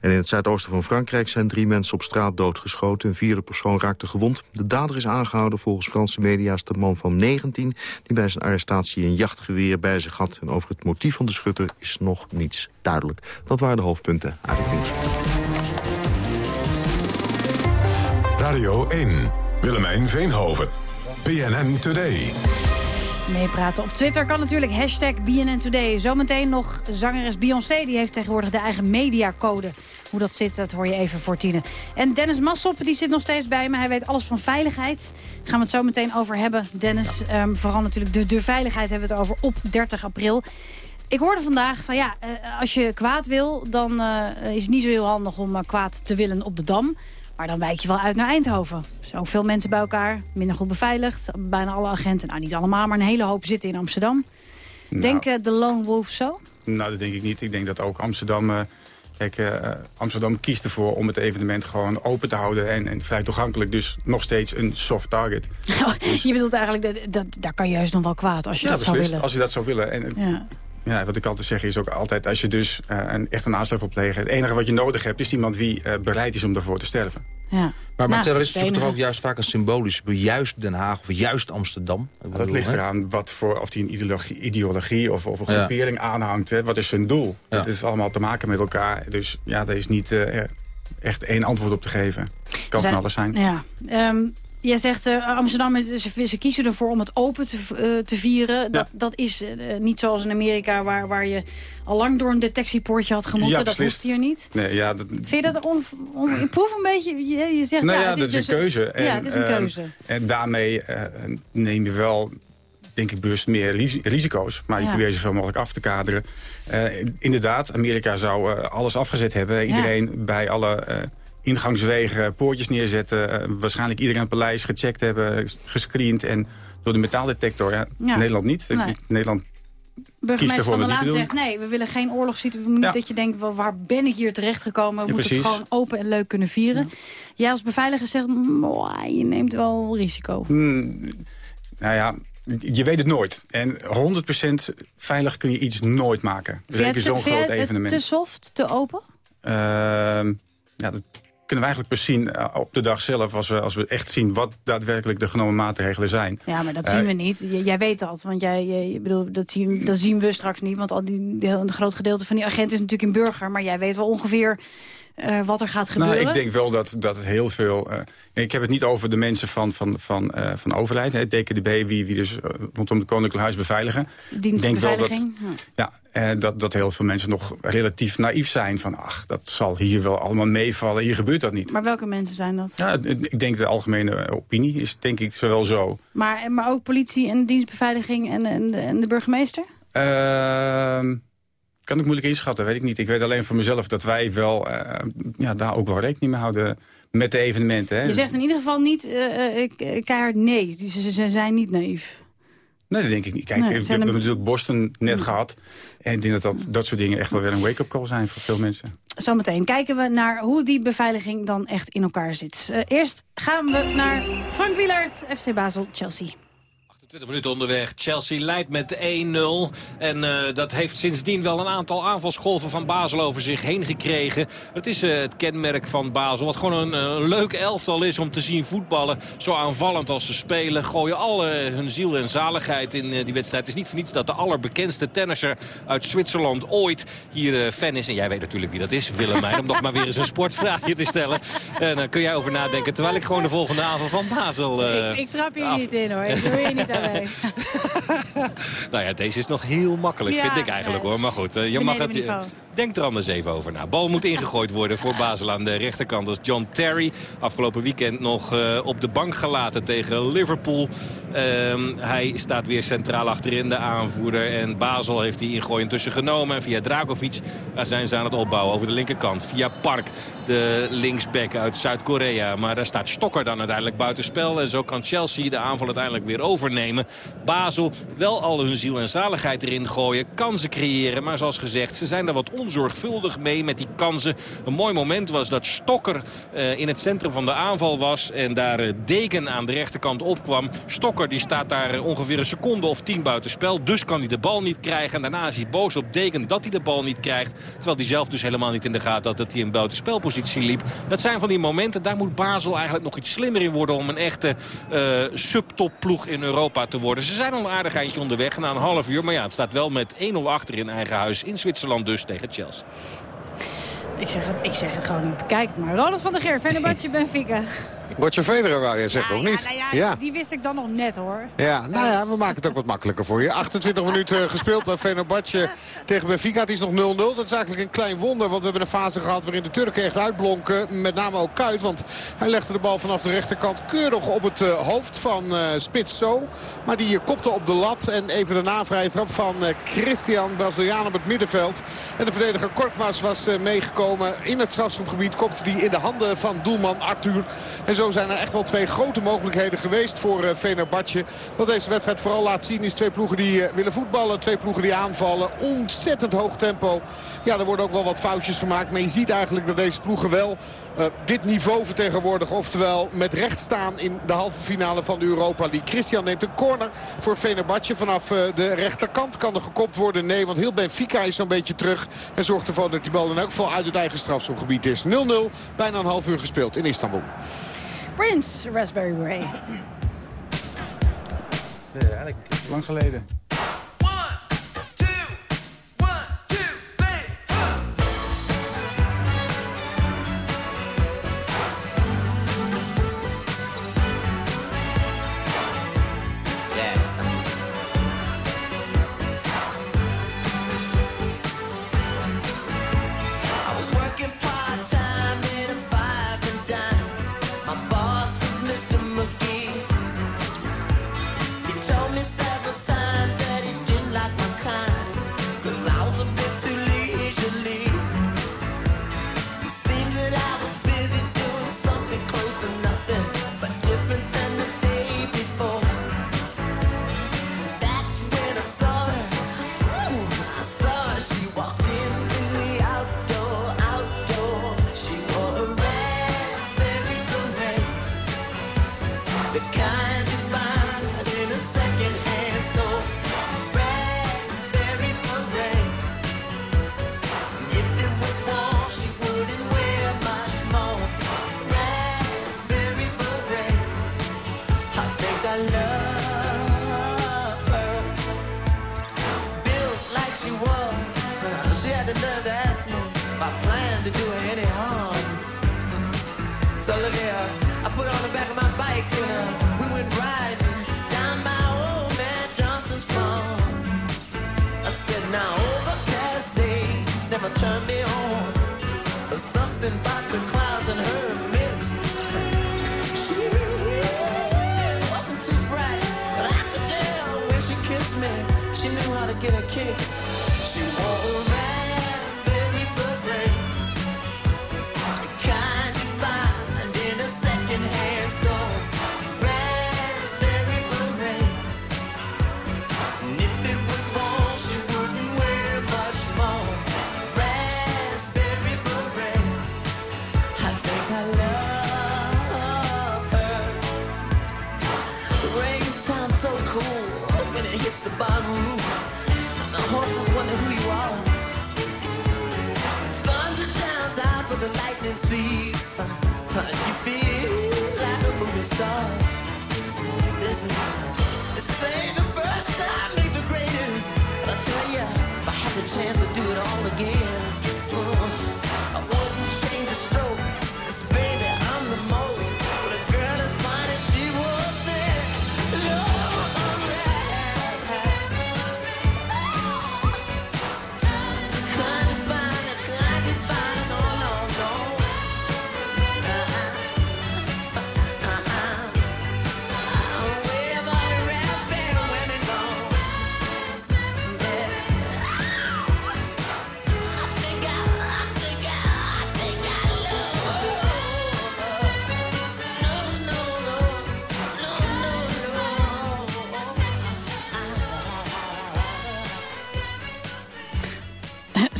En in het zuidoosten van Frankrijk zijn drie mensen op straat doodgeschoten. Een vierde persoon raakte gewond. De dader is aangehouden volgens Franse media is de man van 19... die bij zijn arrestatie een jachtgeweer bij zich had. En over het motief van de schutter is nog niets duidelijk. Dat waren de hoofdpunten uit het nieuws. Radio 1. Willemijn Veenhoven. PNN Today. Meepraten op Twitter kan natuurlijk. Hashtag BNN Today. Zometeen nog zangeres Beyoncé. Die heeft tegenwoordig de eigen mediacode. Hoe dat zit, dat hoor je even voor tienen. En Dennis Massop, die zit nog steeds bij me. Hij weet alles van veiligheid. Daar gaan we het zo meteen over hebben. Dennis, ehm, vooral natuurlijk de, de veiligheid hebben we het over op 30 april. Ik hoorde vandaag van ja, eh, als je kwaad wil... dan eh, is het niet zo heel handig om eh, kwaad te willen op de Dam. Maar dan wijk je wel uit naar Eindhoven. Zo veel mensen bij elkaar, minder goed beveiligd. Bijna alle agenten, nou niet allemaal, maar een hele hoop zitten in Amsterdam. Nou. Denken de Lone Wolf zo? Nou, dat denk ik niet. Ik denk dat ook Amsterdam... kijk, Amsterdam kiest ervoor om het evenement gewoon open te houden... en, en vrij toegankelijk. Dus nog steeds een soft target. je bedoelt eigenlijk, dat, dat, daar kan je juist nog wel kwaad als je ja, dat zou willen. als je dat zou willen. En, Ja. Ja, wat ik altijd zeg is ook altijd... als je dus eh, een, echt een aanslag wil plegen... het enige wat je nodig hebt is iemand die eh, bereid is om daarvoor te sterven. Ja. Maar, maar Nou, terroristen zoeken toch ook juist vaak een symbolisch... juist Den Haag of juist Amsterdam? Ik Dat ligt eraan wat voor, of die een ideologie, ideologie of, of een Ja. groepering aanhangt. Hè. Wat is zijn doel? Ja. Het is allemaal te maken met elkaar. Dus ja, daar is niet eh, echt één antwoord op te geven. Kan Zijn- van alles zijn. Ja. Ehm, jij zegt uh, Amsterdam, is- ze, ze kiezen ervoor om het open te, eh, te vieren. Dat, dat is eh, niet zoals in Amerika waar, waar je al lang door een detectiepoortje had gemoeten. Ja, dat hoeft hier niet. Nee, ja, dat, Vind je dat on, on, een beetje, je, je zegt nou ja, ja, het dat is dus een keuze. En, ja, het is een ehm, keuze. en daarmee neem je wel, denk ik, bewust meer risi- risico's. Maar je Ja. probeert zoveel mogelijk af te kaderen. Inderdaad, Amerika zou alles afgezet hebben. Iedereen bij alle ingangswegen poortjes neerzetten. Eh, waarschijnlijk iedereen aan het paleis gecheckt hebben, gescreend. En door de metaaldetector, ja, Ja. Nederland niet. Nee. Nederland Burgemeester van der Laan zegt... nee, we willen geen oorlogssituatie. Ja. dat je denkt, wel, waar ben ik hier terechtgekomen? We Ja, moeten het gewoon open en leuk kunnen vieren. Jij als beveiliger zegt, "Mwah, je neemt wel risico. Hmm, nou ja, je weet het nooit. En 100% veilig kun je iets nooit maken. Zeker zo'n groot het evenement. te soft, te open? Ehm, ja, dat kunnen we eigenlijk pas zien eh, op de dag zelf... Als we, als we echt zien wat daadwerkelijk de genomen maatregelen zijn. Ja, maar dat Eh, zien we niet. J- jij weet dat, want jij, bedoel, dat, zien, dat zien we straks niet. Want al die, een groot gedeelte van die agenten is natuurlijk een burger. Maar jij weet wel ongeveer eh, wat er gaat gebeuren? Nou, ik denk wel dat, dat heel veel... eh, ik heb het niet over de mensen van, van, van, eh, van de overheid. Hè, DKDB, wie, wie dus rondom het Koninklijk Huis beveiligen. Dienst ik denk wel dat. Ja. dat, dat heel veel mensen nog relatief naïef zijn. Van, ach, dat zal hier wel allemaal meevallen. Hier gebeurt dat niet. Maar welke mensen zijn dat? Ja, ik denk de algemene opinie is denk ik wel zo. Maar, maar ook politie en dienstbeveiliging en, en, de, en de burgemeester? Ehm, kan ik moeilijk inschatten, weet ik niet. Ik weet alleen voor mezelf dat wij wel, eh, ja, daar ook wel rekening mee houden met de evenementen. Hè. Je zegt in ieder geval niet eh, keihard nee. Ze, zijn niet naïef. Nee, dat denk ik niet. Kijk, Nee, we, hebben een- natuurlijk Boston net gehad. En ik denk dat, dat dat soort dingen echt wel weer een wake-up call zijn voor veel mensen. Zometeen kijken we naar hoe die beveiliging dan echt in elkaar zit. Eerst gaan we naar Frank Wielaert, FC Basel, Chelsea. 20 minuten onderweg. Chelsea leidt met 1-0. En eh, dat heeft sindsdien wel een aantal aanvalsgolven van Basel over zich heen gekregen. Het is eh, het kenmerk van Basel. Wat gewoon een, leuk elftal is om te zien voetballen. Zo aanvallend als ze spelen. Gooien al eh, hun ziel en zaligheid in die wedstrijd. Het is niet voor niets dat de allerbekendste tennisser uit Zwitserland ooit hier fan is. En jij weet natuurlijk wie dat is, Willemijn. om nog maar weer eens een sportvraagje te stellen. En dan kun jij over nadenken. Terwijl ik gewoon de volgende aanval van Basel... ik, ik trap hier af- niet in hoor. Ik doe hier niet aan mee. Nou ja, deze is nog heel makkelijk, Ja, vind ik eigenlijk nee. hoor. Maar goed, eh, je mag het... niveau. Denk er anders even over na. Bal moet ingegooid worden voor Basel aan de rechterkant. Dat is John Terry. Afgelopen weekend nog eh, op de bank gelaten tegen Liverpool. Ehm, hij staat weer centraal achterin de aanvoerder. En Basel heeft die ingooi intussen genomen. En via Dragovic daar zijn ze aan het opbouwen over de linkerkant. Via Park, de linksback uit Zuid-Korea. Maar daar staat Stokker dan uiteindelijk buitenspel. En zo kan Chelsea de aanval uiteindelijk weer overnemen. Basel wel al hun ziel en zaligheid erin gooien. Kansen creëren. Maar zoals gezegd, ze zijn er wat onzorgvuldig mee met die kansen. Een mooi moment was dat Stokker eh, in het centrum van de aanval was. En daar eh, Degen aan de rechterkant opkwam. Stokker die staat daar eh, ongeveer een seconde of tien buitenspel. Dus kan hij de bal niet krijgen. En daarna is hij boos op Degen dat hij de bal niet krijgt. Terwijl hij zelf dus helemaal niet in de gaten had dat hij in buitenspelpositie liep. Dat zijn van die momenten, daar moet Basel eigenlijk nog iets slimmer in worden... om een echte eh subtopploeg in Europa te worden. Ze zijn al een aardig eindje onderweg na een half uur. Maar ja, het staat wel met 1-0 achter in eigen huis in Zwitserland dus tegen Chelsea. Ik zeg het, ik zeg het gewoon niet. Bekijk het maar. Ronald van der Geer, Fenerbahce, Benfica. Roger Federer waar je zegt, of niet? Nou ja, Ja. die wist ik dan nog net hoor. Ja, nou ja, we maken het ook wat makkelijker voor je. 28 minuten gespeeld bij Fenerbahce tegen Benfica. Het is nog 0-0. Dat is eigenlijk een klein wonder, want we hebben een fase gehad waarin de Turken echt uitblonken. Met name ook Kuit, want hij legde de bal vanaf de rechterkant keurig op het eh, hoofd van eh Spits zo. Maar die eh, kopte op de lat en even daarna vrije trap van eh, Christian Braziliaan op het middenveld. En de verdediger Korkmaz was eh, meegekomen in het strafschopgebied. Kopte die in de handen van doelman Arthur. En zo zijn er echt wel twee grote mogelijkheden geweest voor eh Fenerbahce. Wat deze wedstrijd vooral laat zien is twee ploegen die eh, willen voetballen. Twee ploegen die aanvallen. Ontzettend hoog tempo. Ja, er worden ook wel wat foutjes gemaakt. Maar je ziet eigenlijk dat deze ploegen wel eh, dit niveau vertegenwoordigen. Oftewel met recht staan in de halve finale van de Europa League. Christian neemt een corner voor Fenerbahce. Vanaf de rechterkant kan er gekopt worden. Nee, want heel Benfica is zo'n beetje terug. En zorgt ervoor dat die bal in elk geval uit het eigen strafschopgebied is. 0-0, bijna een half uur gespeeld in Istanbul. Prince, Raspberry Beret. Ja, eigenlijk lang geleden.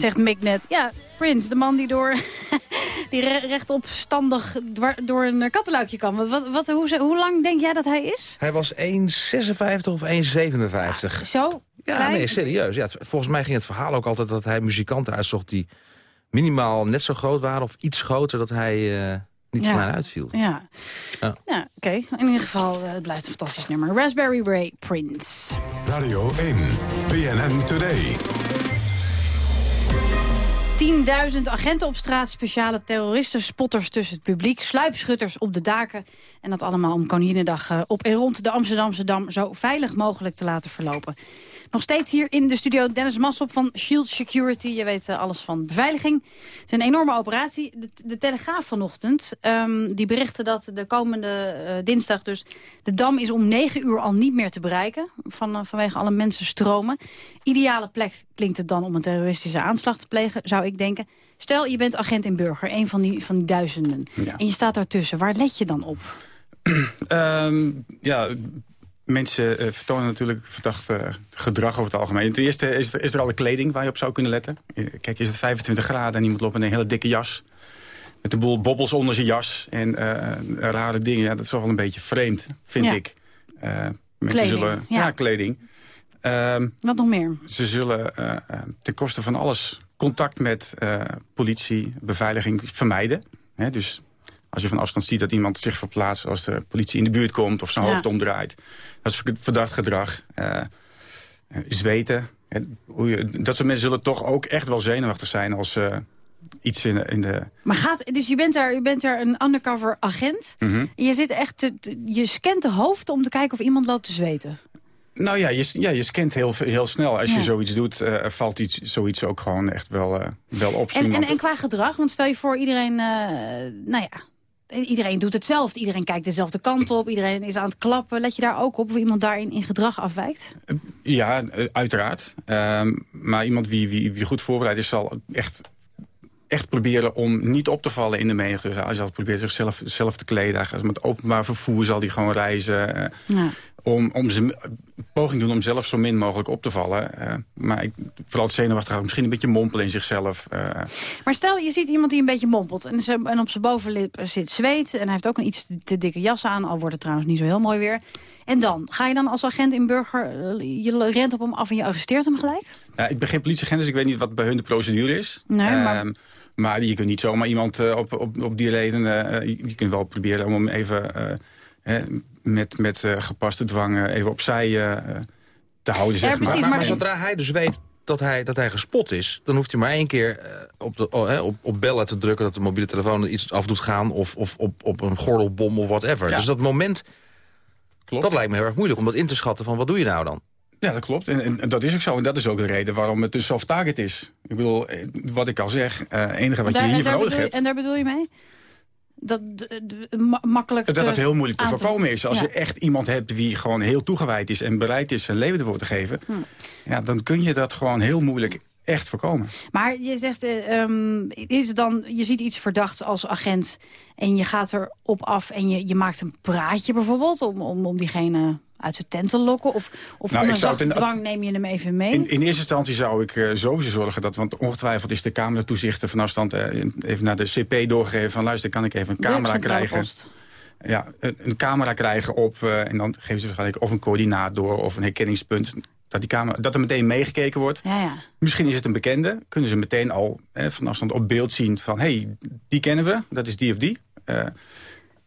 Zegt Mick net. Ja, Prince, de man die door... die re rechtopstandig door een kattenluikje kan. Wat, wat, wat, hoe, ze- hoe lang denk jij dat hij is? Hij was 1,56 of 1,57. Zo? Ja, klein? nee, serieus. Ja, het- volgens mij ging het verhaal ook altijd dat hij muzikanten uitzocht... die minimaal net zo groot waren of iets groter... dat hij eh, niet Ja. klein uitviel. Ja, Ja. ja oké. In ieder geval, eh, het blijft een fantastisch nummer. Raspberry Ray Prince. Radio 1, BNN Today. 10.000 agenten op straat, speciale terroristen, spotters tussen het publiek, sluipschutters op de daken. En dat allemaal om Koninginnedag eh, op en rond de Amsterdamse Dam zo veilig mogelijk te laten verlopen. Nog steeds hier in de studio Dennis Massop van Shield Security. Je weet eh, alles van beveiliging. Het is een enorme operatie. De, de Telegraaf vanochtend, ehm, die berichten dat de komende eh, dinsdag dus... de Dam is om 9 uur al niet meer te bereiken. Van, eh, vanwege alle mensen stromen. Ideale plek klinkt het dan om een terroristische aanslag te plegen, zou ik denken. Stel, je bent agent in Burger, een van die, van die duizenden. En je staat daartussen. Waar let je dan op? Ehm, ja, mensen eh, vertonen natuurlijk verdacht eh, gedrag over het algemeen. Ten eerste is er, is er alle kleding waar je op zou kunnen letten. Eh, Kijk, is het 25 graden en iemand loopt met een hele dikke jas... met een boel bobbels onder zijn jas en rare dingen. Ja, dat is toch wel een beetje vreemd, vind Ja. ik. Mensen Kleding, zullen... ja. Ja, kleding. Ehm, Wat nog meer? ze zullen ten koste van alles contact met politie, beveiliging vermijden. Dus als je van afstand ziet dat iemand zich verplaatst... als de politie in de buurt komt of zijn Ja. hoofd omdraait. Dat is verdacht gedrag. Eh, eh, zweten. Hoe je, dat soort mensen zullen toch ook echt wel zenuwachtig zijn... als eh, iets in, de- in de... Maar gaat, dus je bent daar, je bent daar een undercover agent. Mhm. En je zit echt, te- te- je scant de hoofd om te kijken of iemand loopt te zweten. Nou ja, je, ja, je scant heel, heel snel. Als Ja. je zoiets doet, valt iets, zoiets ook gewoon echt wel, wel op. En, en, qua gedrag, want stel je voor iedereen, nou ja, iedereen doet hetzelfde. Iedereen kijkt dezelfde kant op, iedereen is aan het klappen. Let je daar ook op of iemand daarin in gedrag afwijkt? Ja, eh, uiteraard. Ehm, maar iemand wie, wie, wie goed voorbereid is, zal echt, echt proberen om niet op te vallen in de menigte. Dus hij zal proberen zichzelf zelf te kleden. Gaat Met openbaar vervoer zal hij gewoon reizen. eh, Ja. Om, om zijn poging doen om zelf zo min mogelijk op te vallen. Eh, maar ik, vooral het zenuwachtig misschien een beetje mompelen in zichzelf. eh. Maar stel, je ziet iemand die een beetje mompelt en, ze- en op zijn bovenlip zit zweet... en hij heeft ook een iets te, te dikke jas aan, al wordt het trouwens niet zo heel mooi weer. En dan? Ga je dan als agent in burger, eh, je rent op hem af en je arresteert hem gelijk? Ja, ik ben geen politieagent, dus ik weet niet wat bij hun de procedure is. Nee, maar- Ehm, maar je kunt niet zomaar iemand op, op, op die reden... je, kunt wel proberen om hem even hè, met, met eh, gepaste dwang even opzij eh, te houden. Zeg maar. maar, maar zodra hij dus weet dat hij, dat hij gespot is... dan hoeft hij maar één keer eh, op, de, oh, hè, op, op bellen te drukken... dat de mobiele telefoon iets af doet gaan... of, of op, op een gordelbom of whatever. Ja. Dus dat moment, dat lijkt me heel erg moeilijk... om dat in te schatten van wat doe je nou dan? Ja, dat klopt. En, en, en dat is ook zo. En dat is ook de reden waarom het dus soft-target is. Ik bedoel, wat ik al zeg, eh, het enige wat Daar- je daar nodig bedoel, hebt... en daar bedoel je mee? Dat makkelijk Dat heel moeilijk te voorkomen is. Als Ja. je echt iemand hebt die gewoon heel toegewijd is... en bereid is zijn leven ervoor te geven... Hm. Ja, dan kun je dat gewoon heel moeilijk echt voorkomen. Maar je zegt, eh, ehm, is het dan, je ziet iets verdachts als agent... en je gaat erop af en je, je maakt een praatje bijvoorbeeld... om, om, om diegene uit zijn tent te lokken? Of, of Nou, onder zachte in- dwang neem je hem even mee? In, in eerste instantie zou ik eh, sowieso zorgen dat... want ongetwijfeld is de cameratoezichter van afstand... eh, even naar de CP doorgegeven van... luister, kan ik even een camera krijgen? post. Ja, een, camera krijgen op... eh, en dan geven ze waarschijnlijk of een coördinaat door... of een herkenningspunt. Dat, die camera, dat er meteen meegekeken wordt. Ja, ja. Misschien is het een bekende. Kunnen ze meteen al eh, van afstand op beeld zien van... hé, hey, die kennen we, dat is die of die.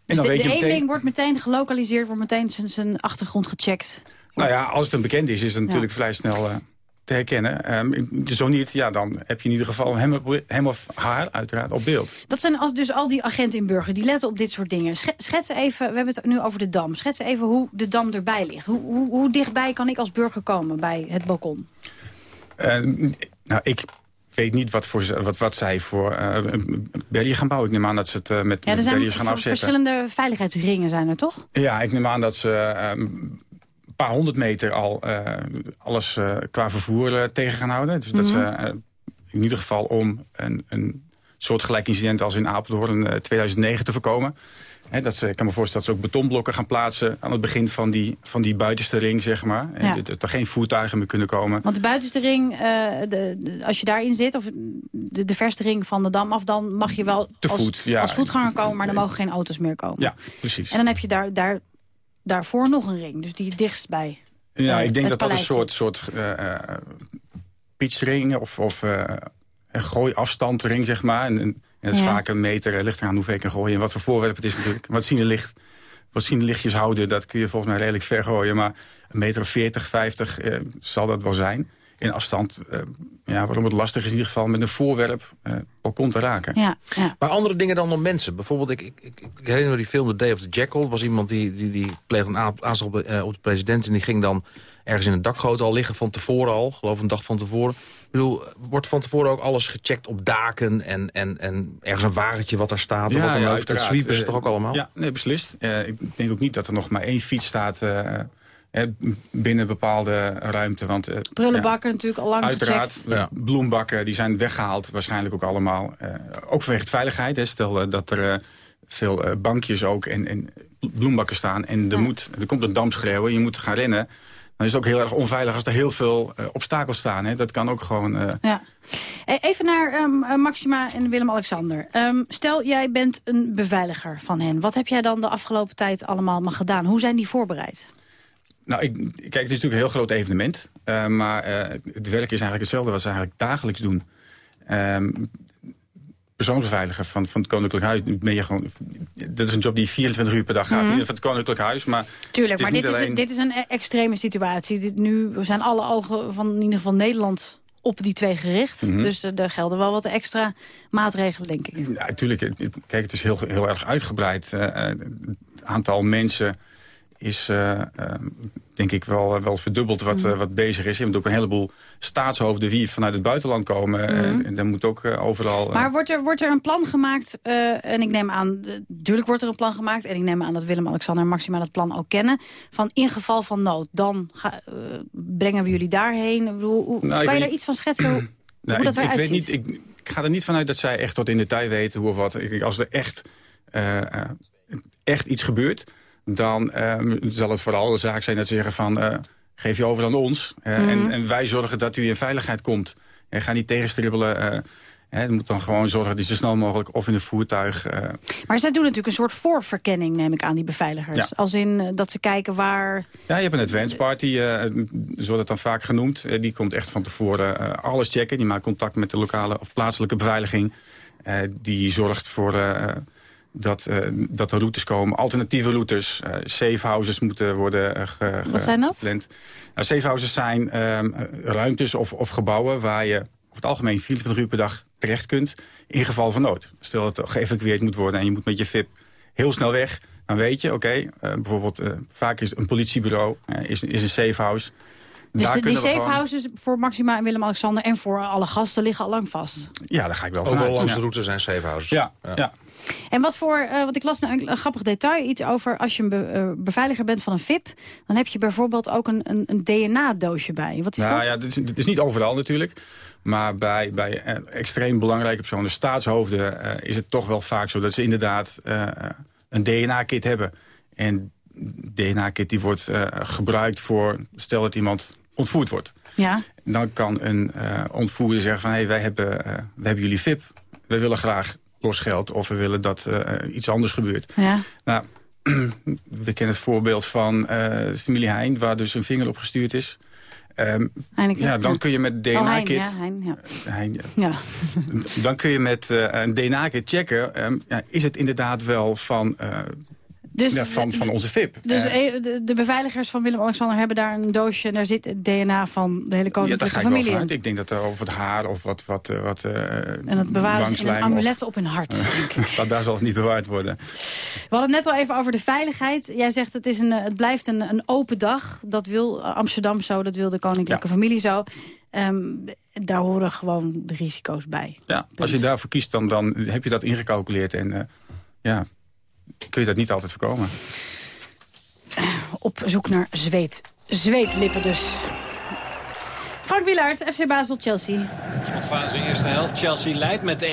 En Dus dan de, weet de je meteen... eenling wordt meteen gelokaliseerd, wordt meteen zijn, zijn achtergrond gecheckt. Nou ja, als het een bekende is, is het natuurlijk vrij snel eh, te herkennen. Ehm, zo niet, ja, dan heb je in ieder geval hem, of haar uiteraard op beeld. Dat zijn dus al die agenten in Burger, die letten op dit soort dingen. Sch- Schets even, we hebben het nu over de Dam. Schets even hoe de Dam erbij ligt. Hoe, hoe, hoe dichtbij kan ik als burger komen bij het balkon? Eh, nou, ik weet niet wat, voor, wat, wat zij voor eh barrière gaan bouwen. Ik neem aan dat ze het eh, met, Ja, er met zijn barrières gaan afzetten. verschillende veiligheidsringen zijn er, toch? Ja, ik neem aan dat ze eh, een paar honderd meter al alles qua vervoer tegen gaan houden. Dus dat Mhm. ze eh, in ieder geval om een, een soortgelijk incident als in Apeldoorn in eh, 2009 te voorkomen. Dat ze, ik kan me voorstellen dat ze ook betonblokken gaan plaatsen aan het begin van die, van die buitenste ring, zeg maar. Ja. dat- dat er geen voertuigen meer kunnen komen. Want de buitenste ring, eh, de, de- als je daarin zit, of de, de verste ring van de Dam af... dan mag je wel Te als, voet, ja. als voetganger komen, maar dan mogen geen auto's meer komen. Ja, precies. En dan heb je daar, daar, daarvoor nog een ring, dus die dichtst bij. Ja, eh, ik denk dat dat een soort, soort eh, eh, pitchring of, of een gooiafstandring, zeg maar. En, en dat is Ja. vaak een meter, eh, ligt eraan hoeveel ik kan gooien... en wat voor voorwerp het is natuurlijk. Wat zien licht, wat zien lichtjes houden, dat kun je volgens mij redelijk ver gooien. Maar een meter of 40, 50 eh, zal dat wel zijn. In afstand, eh, ja, waarom het lastig is in ieder geval... met een voorwerp eh balkon te raken. Ja, ja. Maar andere dingen dan om mensen. Bijvoorbeeld, ik, ik, ik, ik herinner me die film The Day of the Jackal. Er was iemand die, die, die pleegde een aan- aanslag op de, eh, op de president... en die ging dan ergens in een dakgoot al liggen van tevoren al. Geloof een dag van tevoren. Ik bedoel, wordt van tevoren ook alles gecheckt op daken... en, en, en ergens een wagentje wat daar staat of wat dan ook. Dat sweepen ze Eh, toch ook allemaal? Ja, nee, beslist. Eh, ik denk ook niet dat er nog maar één fiets staat... eh, eh, binnen bepaalde ruimte. Want, eh, Prullenbakken natuurlijk al lang Uiteraard, gecheckt. ja. bloembakken die zijn weggehaald, waarschijnlijk ook allemaal. Eh, ook vanwege de veiligheid. Hè. Stel dat er eh, veel bankjes ook en, en bloembakken staan... en er, moet, er komt een damschreeuwen, je moet gaan rennen... dan is het ook heel erg onveilig als er heel veel eh, obstakels staan. Hè. Dat kan ook gewoon... eh, Ja. Eh, Even naar ehm, eh, Maxima en Willem-Alexander. Ehm, stel, jij bent een beveiliger van hen. Wat heb jij dan de afgelopen tijd allemaal maar gedaan? Hoe zijn die voorbereid? Nou, ik, kijk, het is natuurlijk een heel groot evenement. maar het werk is eigenlijk hetzelfde wat ze eigenlijk dagelijks doen. Ehm persoonsbeveiliger van, van het Koninklijk Huis ben je gewoon... Dat is een job die 24 uur per dag gaat. Mhm. Van het Koninklijk Huis, maar... Tuurlijk, maar dit is, alleen- dit is een e- extreme situatie. Dit, nu zijn alle ogen van in ieder geval Nederland op die twee gericht. Mhm. Dus er, er gelden wel wat extra maatregelen, denk ik. Ja, natuurlijk. Kijk, het is heel, heel erg uitgebreid. Eh, eh, het aantal mensen is, eh, eh, denk ik, wel, wel verdubbeld wat, eh, wat bezig is. Je hebt ook een heleboel staatshoofden die vanuit het buitenland komen. Eh, en daar moet ook eh, overal... eh, Maar wordt er, wordt er een plan gemaakt, eh, en ik neem aan, natuurlijk wordt er een plan gemaakt... en ik neem aan dat Willem-Alexander en Maxima dat plan ook kennen... van in geval van nood, dan ga, eh, brengen we jullie daarheen. Bedoel, hoe- Nou, kan je daar iets van schetsen hoe, Nou, hoe dat ik, weet niet, ik, ik ga er niet vanuit dat zij echt tot in detail weten hoe of wat. Ik- Als er echt, eh, eh, echt iets gebeurt, dan eh, zal het vooral de zaak zijn dat ze zeggen van... eh, geef je over aan ons eh, Mhm. en, en wij zorgen dat u in veiligheid komt. En ga niet tegenstribbelen. eh hè, je moet dan gewoon zorgen dat je zo snel mogelijk of in een voertuig... eh, Maar zij doen natuurlijk een soort voorverkenning, neem ik aan, die beveiligers. Ja. Als in dat ze kijken waar... Ja, je hebt een advance party, eh, zo wordt het dan vaak genoemd. Die komt echt van tevoren alles checken. Die maakt contact met de lokale of plaatselijke beveiliging. Die zorgt voor dat, eh, dat er routes komen, alternatieve routes. eh safe houses moeten worden eh, ge, Wat zijn dat? gepland. Nou, safe houses zijn ehm, ruimtes of, of gebouwen waar je over het algemeen 24 uur per dag terecht kunt in geval van nood. Stel dat er geëvacueerd moet worden en je moet met je VIP heel snel weg. Dan weet je, oké, eh, bijvoorbeeld eh, vaak is een politiebureau, eh, is, is een safe house. Dus Daar de, die kunnen we safe gewoon- houses voor Maxima en Willem-Alexander... en voor alle gasten liggen al lang vast. Ja, daar ga ik wel Overal vanuit. langs de route zijn safe houses. Ja, ja. En wat voor, eh want ik las nou een, een grappig detail, iets over als je een be- eh, beveiliger bent van een VIP, dan heb je bijvoorbeeld ook een, een, een DNA-doosje bij. Wat is Nou dat? ja, dit is, dit is niet overal natuurlijk. Maar bij, bij eh, extreem belangrijke personen, staatshoofden... is het toch wel vaak zo dat ze inderdaad een DNA-kit hebben. En DNA-kit die wordt gebruikt voor... stel dat iemand ontvoerd wordt. Ja. Dan kan een ontvoerder zeggen van... Hey, wij, hebben, wij hebben jullie VIP. We willen graag los geld of we willen dat eh, iets anders gebeurt. Ja. Nou, we kennen het voorbeeld van eh, familie Heijn... waar dus een vinger op gestuurd is. Ehm, Heineken, ja, dan ja. kun je met Oh, Hein, DNA-kit... ja, Hein, ja. Hein, ja. Ja. Dan kun je met een DNA-kit checken... ehm, ja, is het inderdaad wel van, Dus, ja, van, van onze VIP. Dus Eh, eh, de, de beveiligers van Willem-Alexander hebben daar een doosje... en daar zit het DNA van de hele ja, daar koninklijke ga ik wel familie vanuit. Ik denk dat er over het haar of wat... wat, eh, wat En dat bewaren ze in een amulet op hun hart. dat, daar zal het niet bewaard worden. We hadden het net al even over de veiligheid. Jij zegt het, is een, eh, het blijft een, een open dag. Dat wil Amsterdam zo, dat wil de koninklijke familie zo. Ehm, daar horen gewoon de risico's bij. Ja, als je daarvoor kiest, dan, dan heb je dat ingecalculeerd. En eh, ja, kun je dat niet altijd voorkomen. Op zoek naar zweet. Zweetlippen dus. Frank Wielaert, FC Basel, Chelsea. Slotfase eerste helft. Chelsea leidt met 1-0.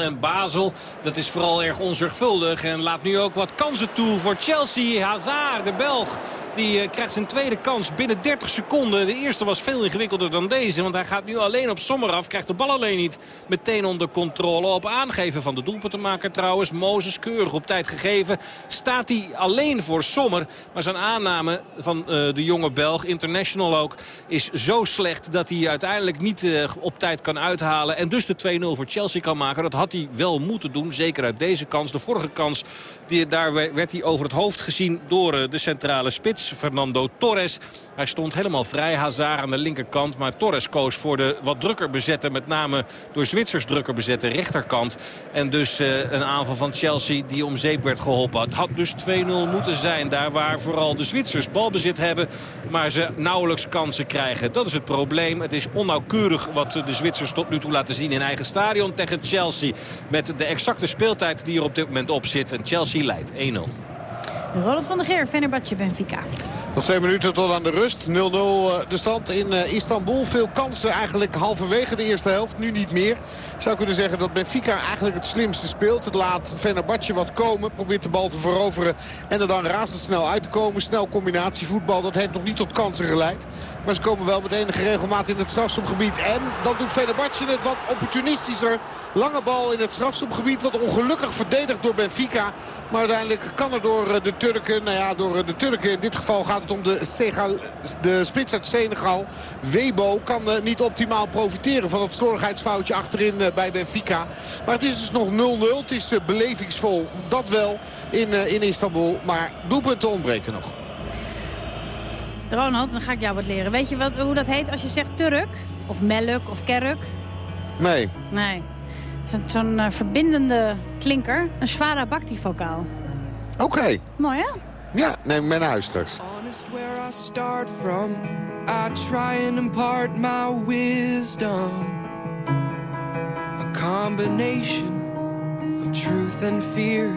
En Basel, dat is vooral erg onzorgvuldig. En laat nu ook wat kansen toe voor Chelsea. Hazard, de Belg. Die eh, krijgt zijn tweede kans binnen 30 seconden. De eerste was veel ingewikkelder dan deze. Want hij gaat nu alleen op Sommer af. Krijgt de bal alleen niet meteen onder controle. Op aangeven van de doelpuntenmaker trouwens. Mozes keurig op tijd gegeven. Staat hij alleen voor Sommer. Maar zijn aanname van eh, de jonge Belg, international ook, is zo slecht dat hij uiteindelijk niet eh, op tijd kan uithalen. En dus de 2-0 voor Chelsea kan maken. Dat had hij wel moeten doen. Zeker uit deze kans. De vorige kans, die, daar we- werd hij over het hoofd gezien door eh, de centrale spits. Fernando Torres. Hij stond helemaal vrij. Hazard aan de linkerkant. Maar Torres koos voor de wat drukker bezette. Met name door Zwitsers drukker bezette rechterkant. En dus eh, een aanval van Chelsea die om zeep werd geholpen. Het had dus 2-0 moeten zijn. Daar waar vooral de Zwitsers balbezit hebben. Maar ze nauwelijks kansen krijgen. Dat is het probleem. Het is onnauwkeurig wat de Zwitsers tot nu toe laten zien in eigen stadion tegen Chelsea. Met de exacte speeltijd die er op dit moment op zit. En Chelsea leidt 1-0. Ronald van der Geer, Fenerbahce, Benfica. Nog twee minuten tot aan de rust. 0-0 eh, de stand in eh, Istanbul. Veel kansen eigenlijk halverwege de eerste helft. Nu niet meer. Ik zou kunnen zeggen dat Benfica eigenlijk het slimste speelt. Het laat Fenerbahce wat komen. Probeert de bal te veroveren. En er dan razendsnel uit te komen. Snel combinatievoetbal. Dat heeft nog niet tot kansen geleid. Maar ze komen wel met enige regelmaat in het strafschopgebied. En dan doet Fenerbahce het wat opportunistischer. Lange bal in het strafschopgebied. Wat ongelukkig verdedigd door Benfica. Maar uiteindelijk kan er door eh, de Turken. Nou ja, door de Turken in dit geval gaat het om de, Segal, de spits uit Senegal. Webo kan eh, niet optimaal profiteren van het slordigheidsfoutje achterin eh, bij Benfica. Maar het is dus nog 0-0. Het is eh, belevingsvol. Dat wel in, in Istanbul. Maar doelpunten ontbreken nog. Ronald, dan ga ik jou wat leren. Weet je wat, hoe dat heet als je zegt Turk? Of Meluk of Keruk? Nee. Nee. Zo'n zo'n, verbindende klinker. Een Swara Bhakti vocaal. Oké. Mooi hè? Ja, neem ik mee naar huis straks. honest where I start from. I try and impart my wisdom. A combination of truth and fear.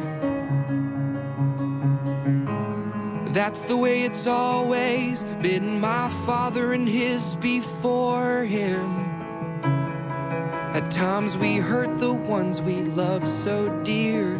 That's the way it's always been. My father and his before him. At times we hurt the ones we love so dear.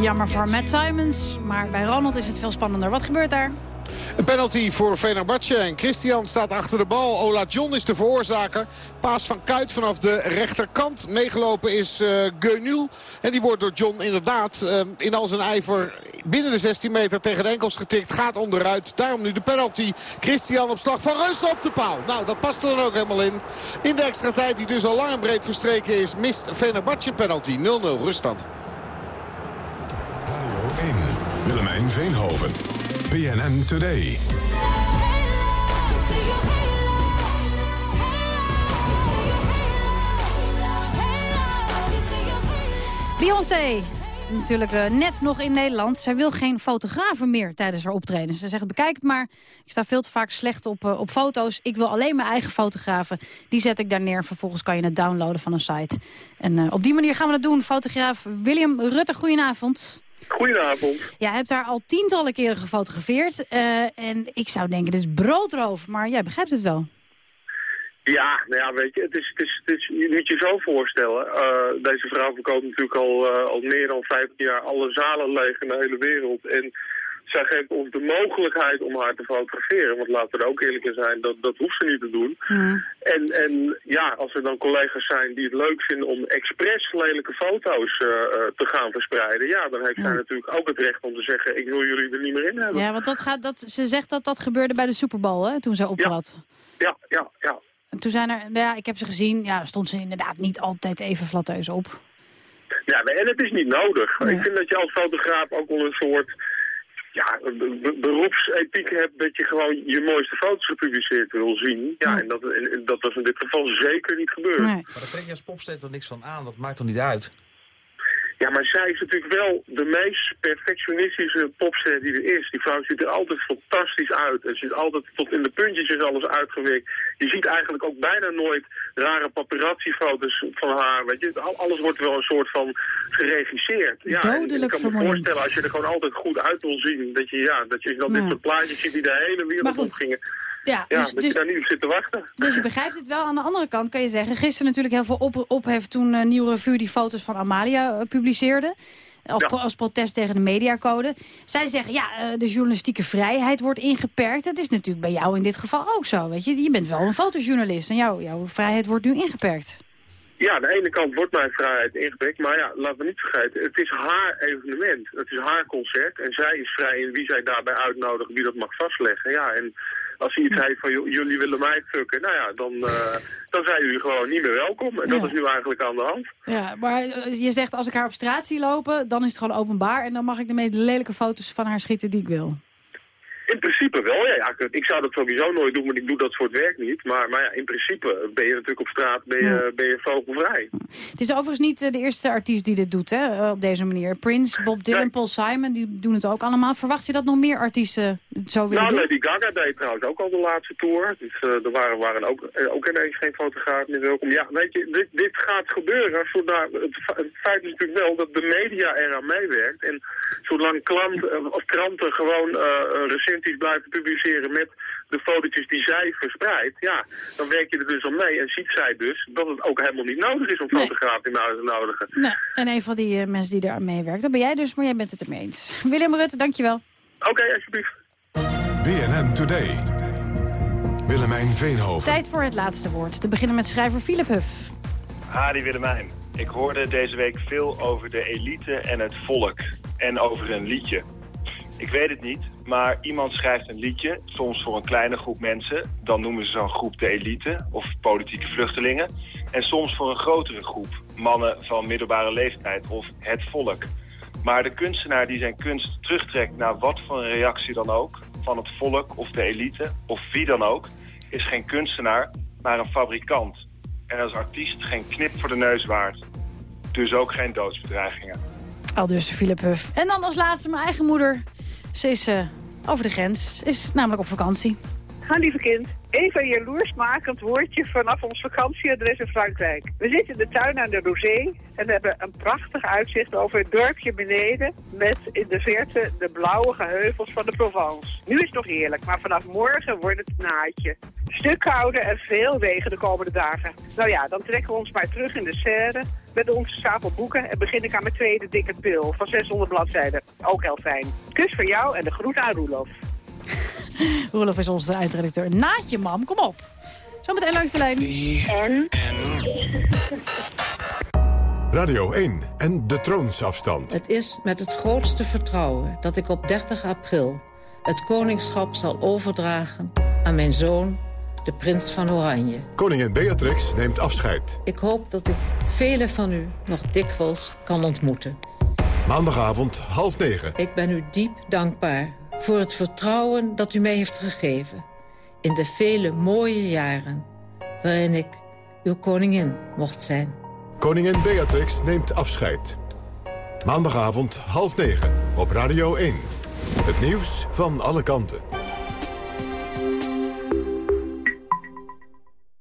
Jammer voor Matt Simons, maar bij Ronald is het veel spannender. Wat gebeurt daar? Een penalty voor Fenerbahce en Christian staat achter de bal. Ola John is de veroorzaker. Paas van Kuit vanaf de rechterkant. Meegelopen is uh, Geunul. En die wordt door John inderdaad uh, in al zijn ijver binnen de 16 meter tegen de enkels getikt. Gaat onderuit. Daarom nu de penalty. Christian op slag van rust op de paal. Nou, dat past er dan ook helemaal in. In de extra tijd die dus al lang en breed verstreken is, mist Fenerbahce een penalty. 0-0 ruststand. Radio 1. Willemijn Veenhoven. BNN Today. Beyoncé, natuurlijk uh, net nog in Nederland. Zij wil geen fotografen meer tijdens haar optreden. Ze zegt, bekijk het maar. Ik sta veel te vaak slecht op, uh, op foto's. Ik wil alleen mijn eigen fotografen. Die zet ik daar neer. Vervolgens kan je het downloaden van een site. En uh, op die manier gaan we het doen. Fotograaf William Rutte, goedenavond. Goedenavond. Ja, je hebt daar al tientallen keren gefotografeerd. Uh, en ik zou denken, dit is broodroof. Maar jij begrijpt het wel. Ja, nou ja, weet je, het is, het is, het is, je moet je zo voorstellen. Uh, deze vrouw verkoopt natuurlijk al, uh, al meer dan 15 jaar alle zalen leeg in de hele wereld. En zij geeft ons de mogelijkheid om haar te fotograferen. Want laten we er ook eerlijk in zijn, dat, dat hoeft ze niet te doen. Mm. En, en ja, als er dan collega's zijn die het leuk vinden om expres lelijke foto's uh, te gaan verspreiden... ja, dan heeft zij natuurlijk ook het recht om te zeggen... ik wil jullie er niet meer in hebben. Ja, want dat gaat, dat, ze zegt dat dat gebeurde bij de Super Bowl, hè, toen ze optrad. Ja, ja, ja. En toen zijn er, nou ja, ik heb ze gezien, ja, stond ze inderdaad niet altijd even flatteus op. Ja, en het is niet nodig. Ja. Ik vind dat je als fotograaf ook wel een soort ja, be- be- beroepsethiek hebt dat je gewoon je mooiste foto's gepubliceerd wil zien. Ja, en, dat, en, dat was in dit geval zeker niet gebeurd. Maar daar trek je als popster toch niks van aan? Dat maakt toch niet uit? Ja, maar zij is natuurlijk wel de meest perfectionistische popster die er is. Die vrouw ziet er altijd fantastisch uit. En ze is altijd tot in de puntjes is alles uitgewerkt. Je ziet eigenlijk ook bijna nooit rare paparazzi-foto's van haar. Weet je, Al- alles wordt wel een soort van geregisseerd. Ja, Dodelijk ik kan me voorstellen als je er gewoon altijd goed uit wil zien. Dat je, ja, dat je dan Ja. dit soort plaatjes ziet die de hele wereld opgingen. Ja, Ja, dus, dat dus, je daar niet op zit te wachten. dus je begrijpt het wel. Aan de andere kant kan je zeggen, gisteren natuurlijk heel veel op, ophef toen uh, Nieuwe Revue die foto's van Amalia eh, publiceerde. Als, Ja. pro- als protest tegen de mediacode. Zij zeggen, ja, eh, de journalistieke vrijheid wordt ingeperkt. Dat is natuurlijk bij jou in dit geval ook zo. Weet je? je bent wel een fotojournalist en jouw, jouw vrijheid wordt nu ingeperkt. Ja, aan de ene kant wordt mijn vrijheid ingeperkt, maar ja, laten we niet vergeten, het is haar evenement, het is haar concert en zij is vrij in wie zij daarbij uitnodigen, wie dat mag vastleggen. Ja, en als ze iets heeft van "J- jullie willen mij fucken, nou ja, dan, eh, dan zijn jullie gewoon niet meer welkom. En dat Ja. is nu eigenlijk aan de hand. Ja, maar eh, je zegt als ik haar op straat zie lopen, dan is het gewoon openbaar. En dan mag ik de meest lelijke foto's van haar schieten die ik wil. In principe wel, ja. ja. Ik zou dat sowieso nooit doen, want ik doe dat soort werk niet. Maar, maar ja, in principe ben je natuurlijk op straat, ben je, ben je vogelvrij. Het is overigens niet eh, de eerste artiest die dit doet, hè, op deze manier. Prince, Bob Dylan, Paul Simon, die doen het ook allemaal. Verwacht je dat nog meer artiesten zo willen Nou, doen? Lady Gaga deed trouwens ook al de laatste tour. Dus eh, er waren, waren ook, eh, ook ineens geen fotograaf meer welkom. Ja, weet je, dit, dit gaat gebeuren. Zodat, het, fe- het feit is natuurlijk wel dat de media eraan meewerkt. En zolang klant, eh, of kranten gewoon recensies blijven publiceren met de fotootjes die zij verspreidt, ja, dan werk je er dus aan mee. En ziet zij dus dat het ook helemaal niet nodig is om fotograaf in huis te nodigen. Nou, en een van die mensen die daar aan meewerkt, dat ben jij dus, maar jij bent het ermee eens. Willem Rutte, dankjewel. Oké, alsjeblieft. BNN Today. Willemijn Veenhoven. Tijd voor het laatste woord. Te beginnen met schrijver Philip Huff. Hadi Willemijn. Ik hoorde deze week veel over de elite en het volk. En over een liedje. Ik weet het niet, maar iemand schrijft een liedje, soms voor een kleine groep mensen. Dan noemen ze zo'n groep de elite of politieke vluchtelingen. En soms voor een grotere groep, mannen van middelbare leeftijd of het volk. Maar de kunstenaar die zijn kunst terugtrekt naar wat voor een reactie dan ook... van het volk of de elite of wie dan ook... is geen kunstenaar, maar een fabrikant. En als artiest geen knip voor de neus waard. Dus ook geen doodsbedreigingen. Al dus Philip Huff. En dan als laatste mijn eigen moeder. Ze is eh, over de grens. Ze is namelijk op vakantie. Ga lieve kind, even jaloersmakend woordje vanaf ons vakantieadres in Frankrijk. We zitten in de tuin aan de Rosé en hebben een prachtig uitzicht over het dorpje beneden met in de verte de blauwe heuvels van de Provence. Nu is het nog heerlijk, maar vanaf morgen wordt het naadje. Stuk kouder en veel regen de komende dagen. Nou ja, dan trekken we ons maar terug in de serre met onze stapel boeken en begin ik aan mijn tweede dikke pil van 600 bladzijden. Ook heel fijn. Kus voor jou en de groet aan Roelof. Roelof is onze eindredacteur. Naadje, mam, kom op. Zometeen langs de lijn. En? Radio 1 en de troonsafstand. Het is met het grootste vertrouwen dat ik op 30 april... het koningschap zal overdragen aan mijn zoon, de prins van Oranje. Koningin Beatrix neemt afscheid. Ik hoop dat ik velen van u nog dikwijls kan ontmoeten. Maandagavond half negen. Ik ben u diep dankbaar voor het vertrouwen dat u mij heeft gegeven... in de vele mooie jaren waarin ik uw koningin mocht zijn. Koningin Beatrix neemt afscheid. Maandagavond half negen op Radio 1. Het nieuws van alle kanten.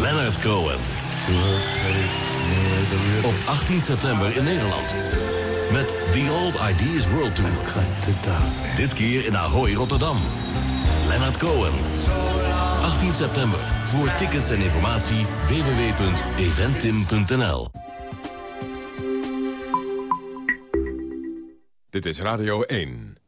Leonard Cohen. Op 18 september in Nederland. Met The Old Ideas World Tour. Dit keer in Ahoy, Rotterdam. Leonard Cohen. 18 september. Voor tickets en informatie www.eventim.nl Dit is Radio 1.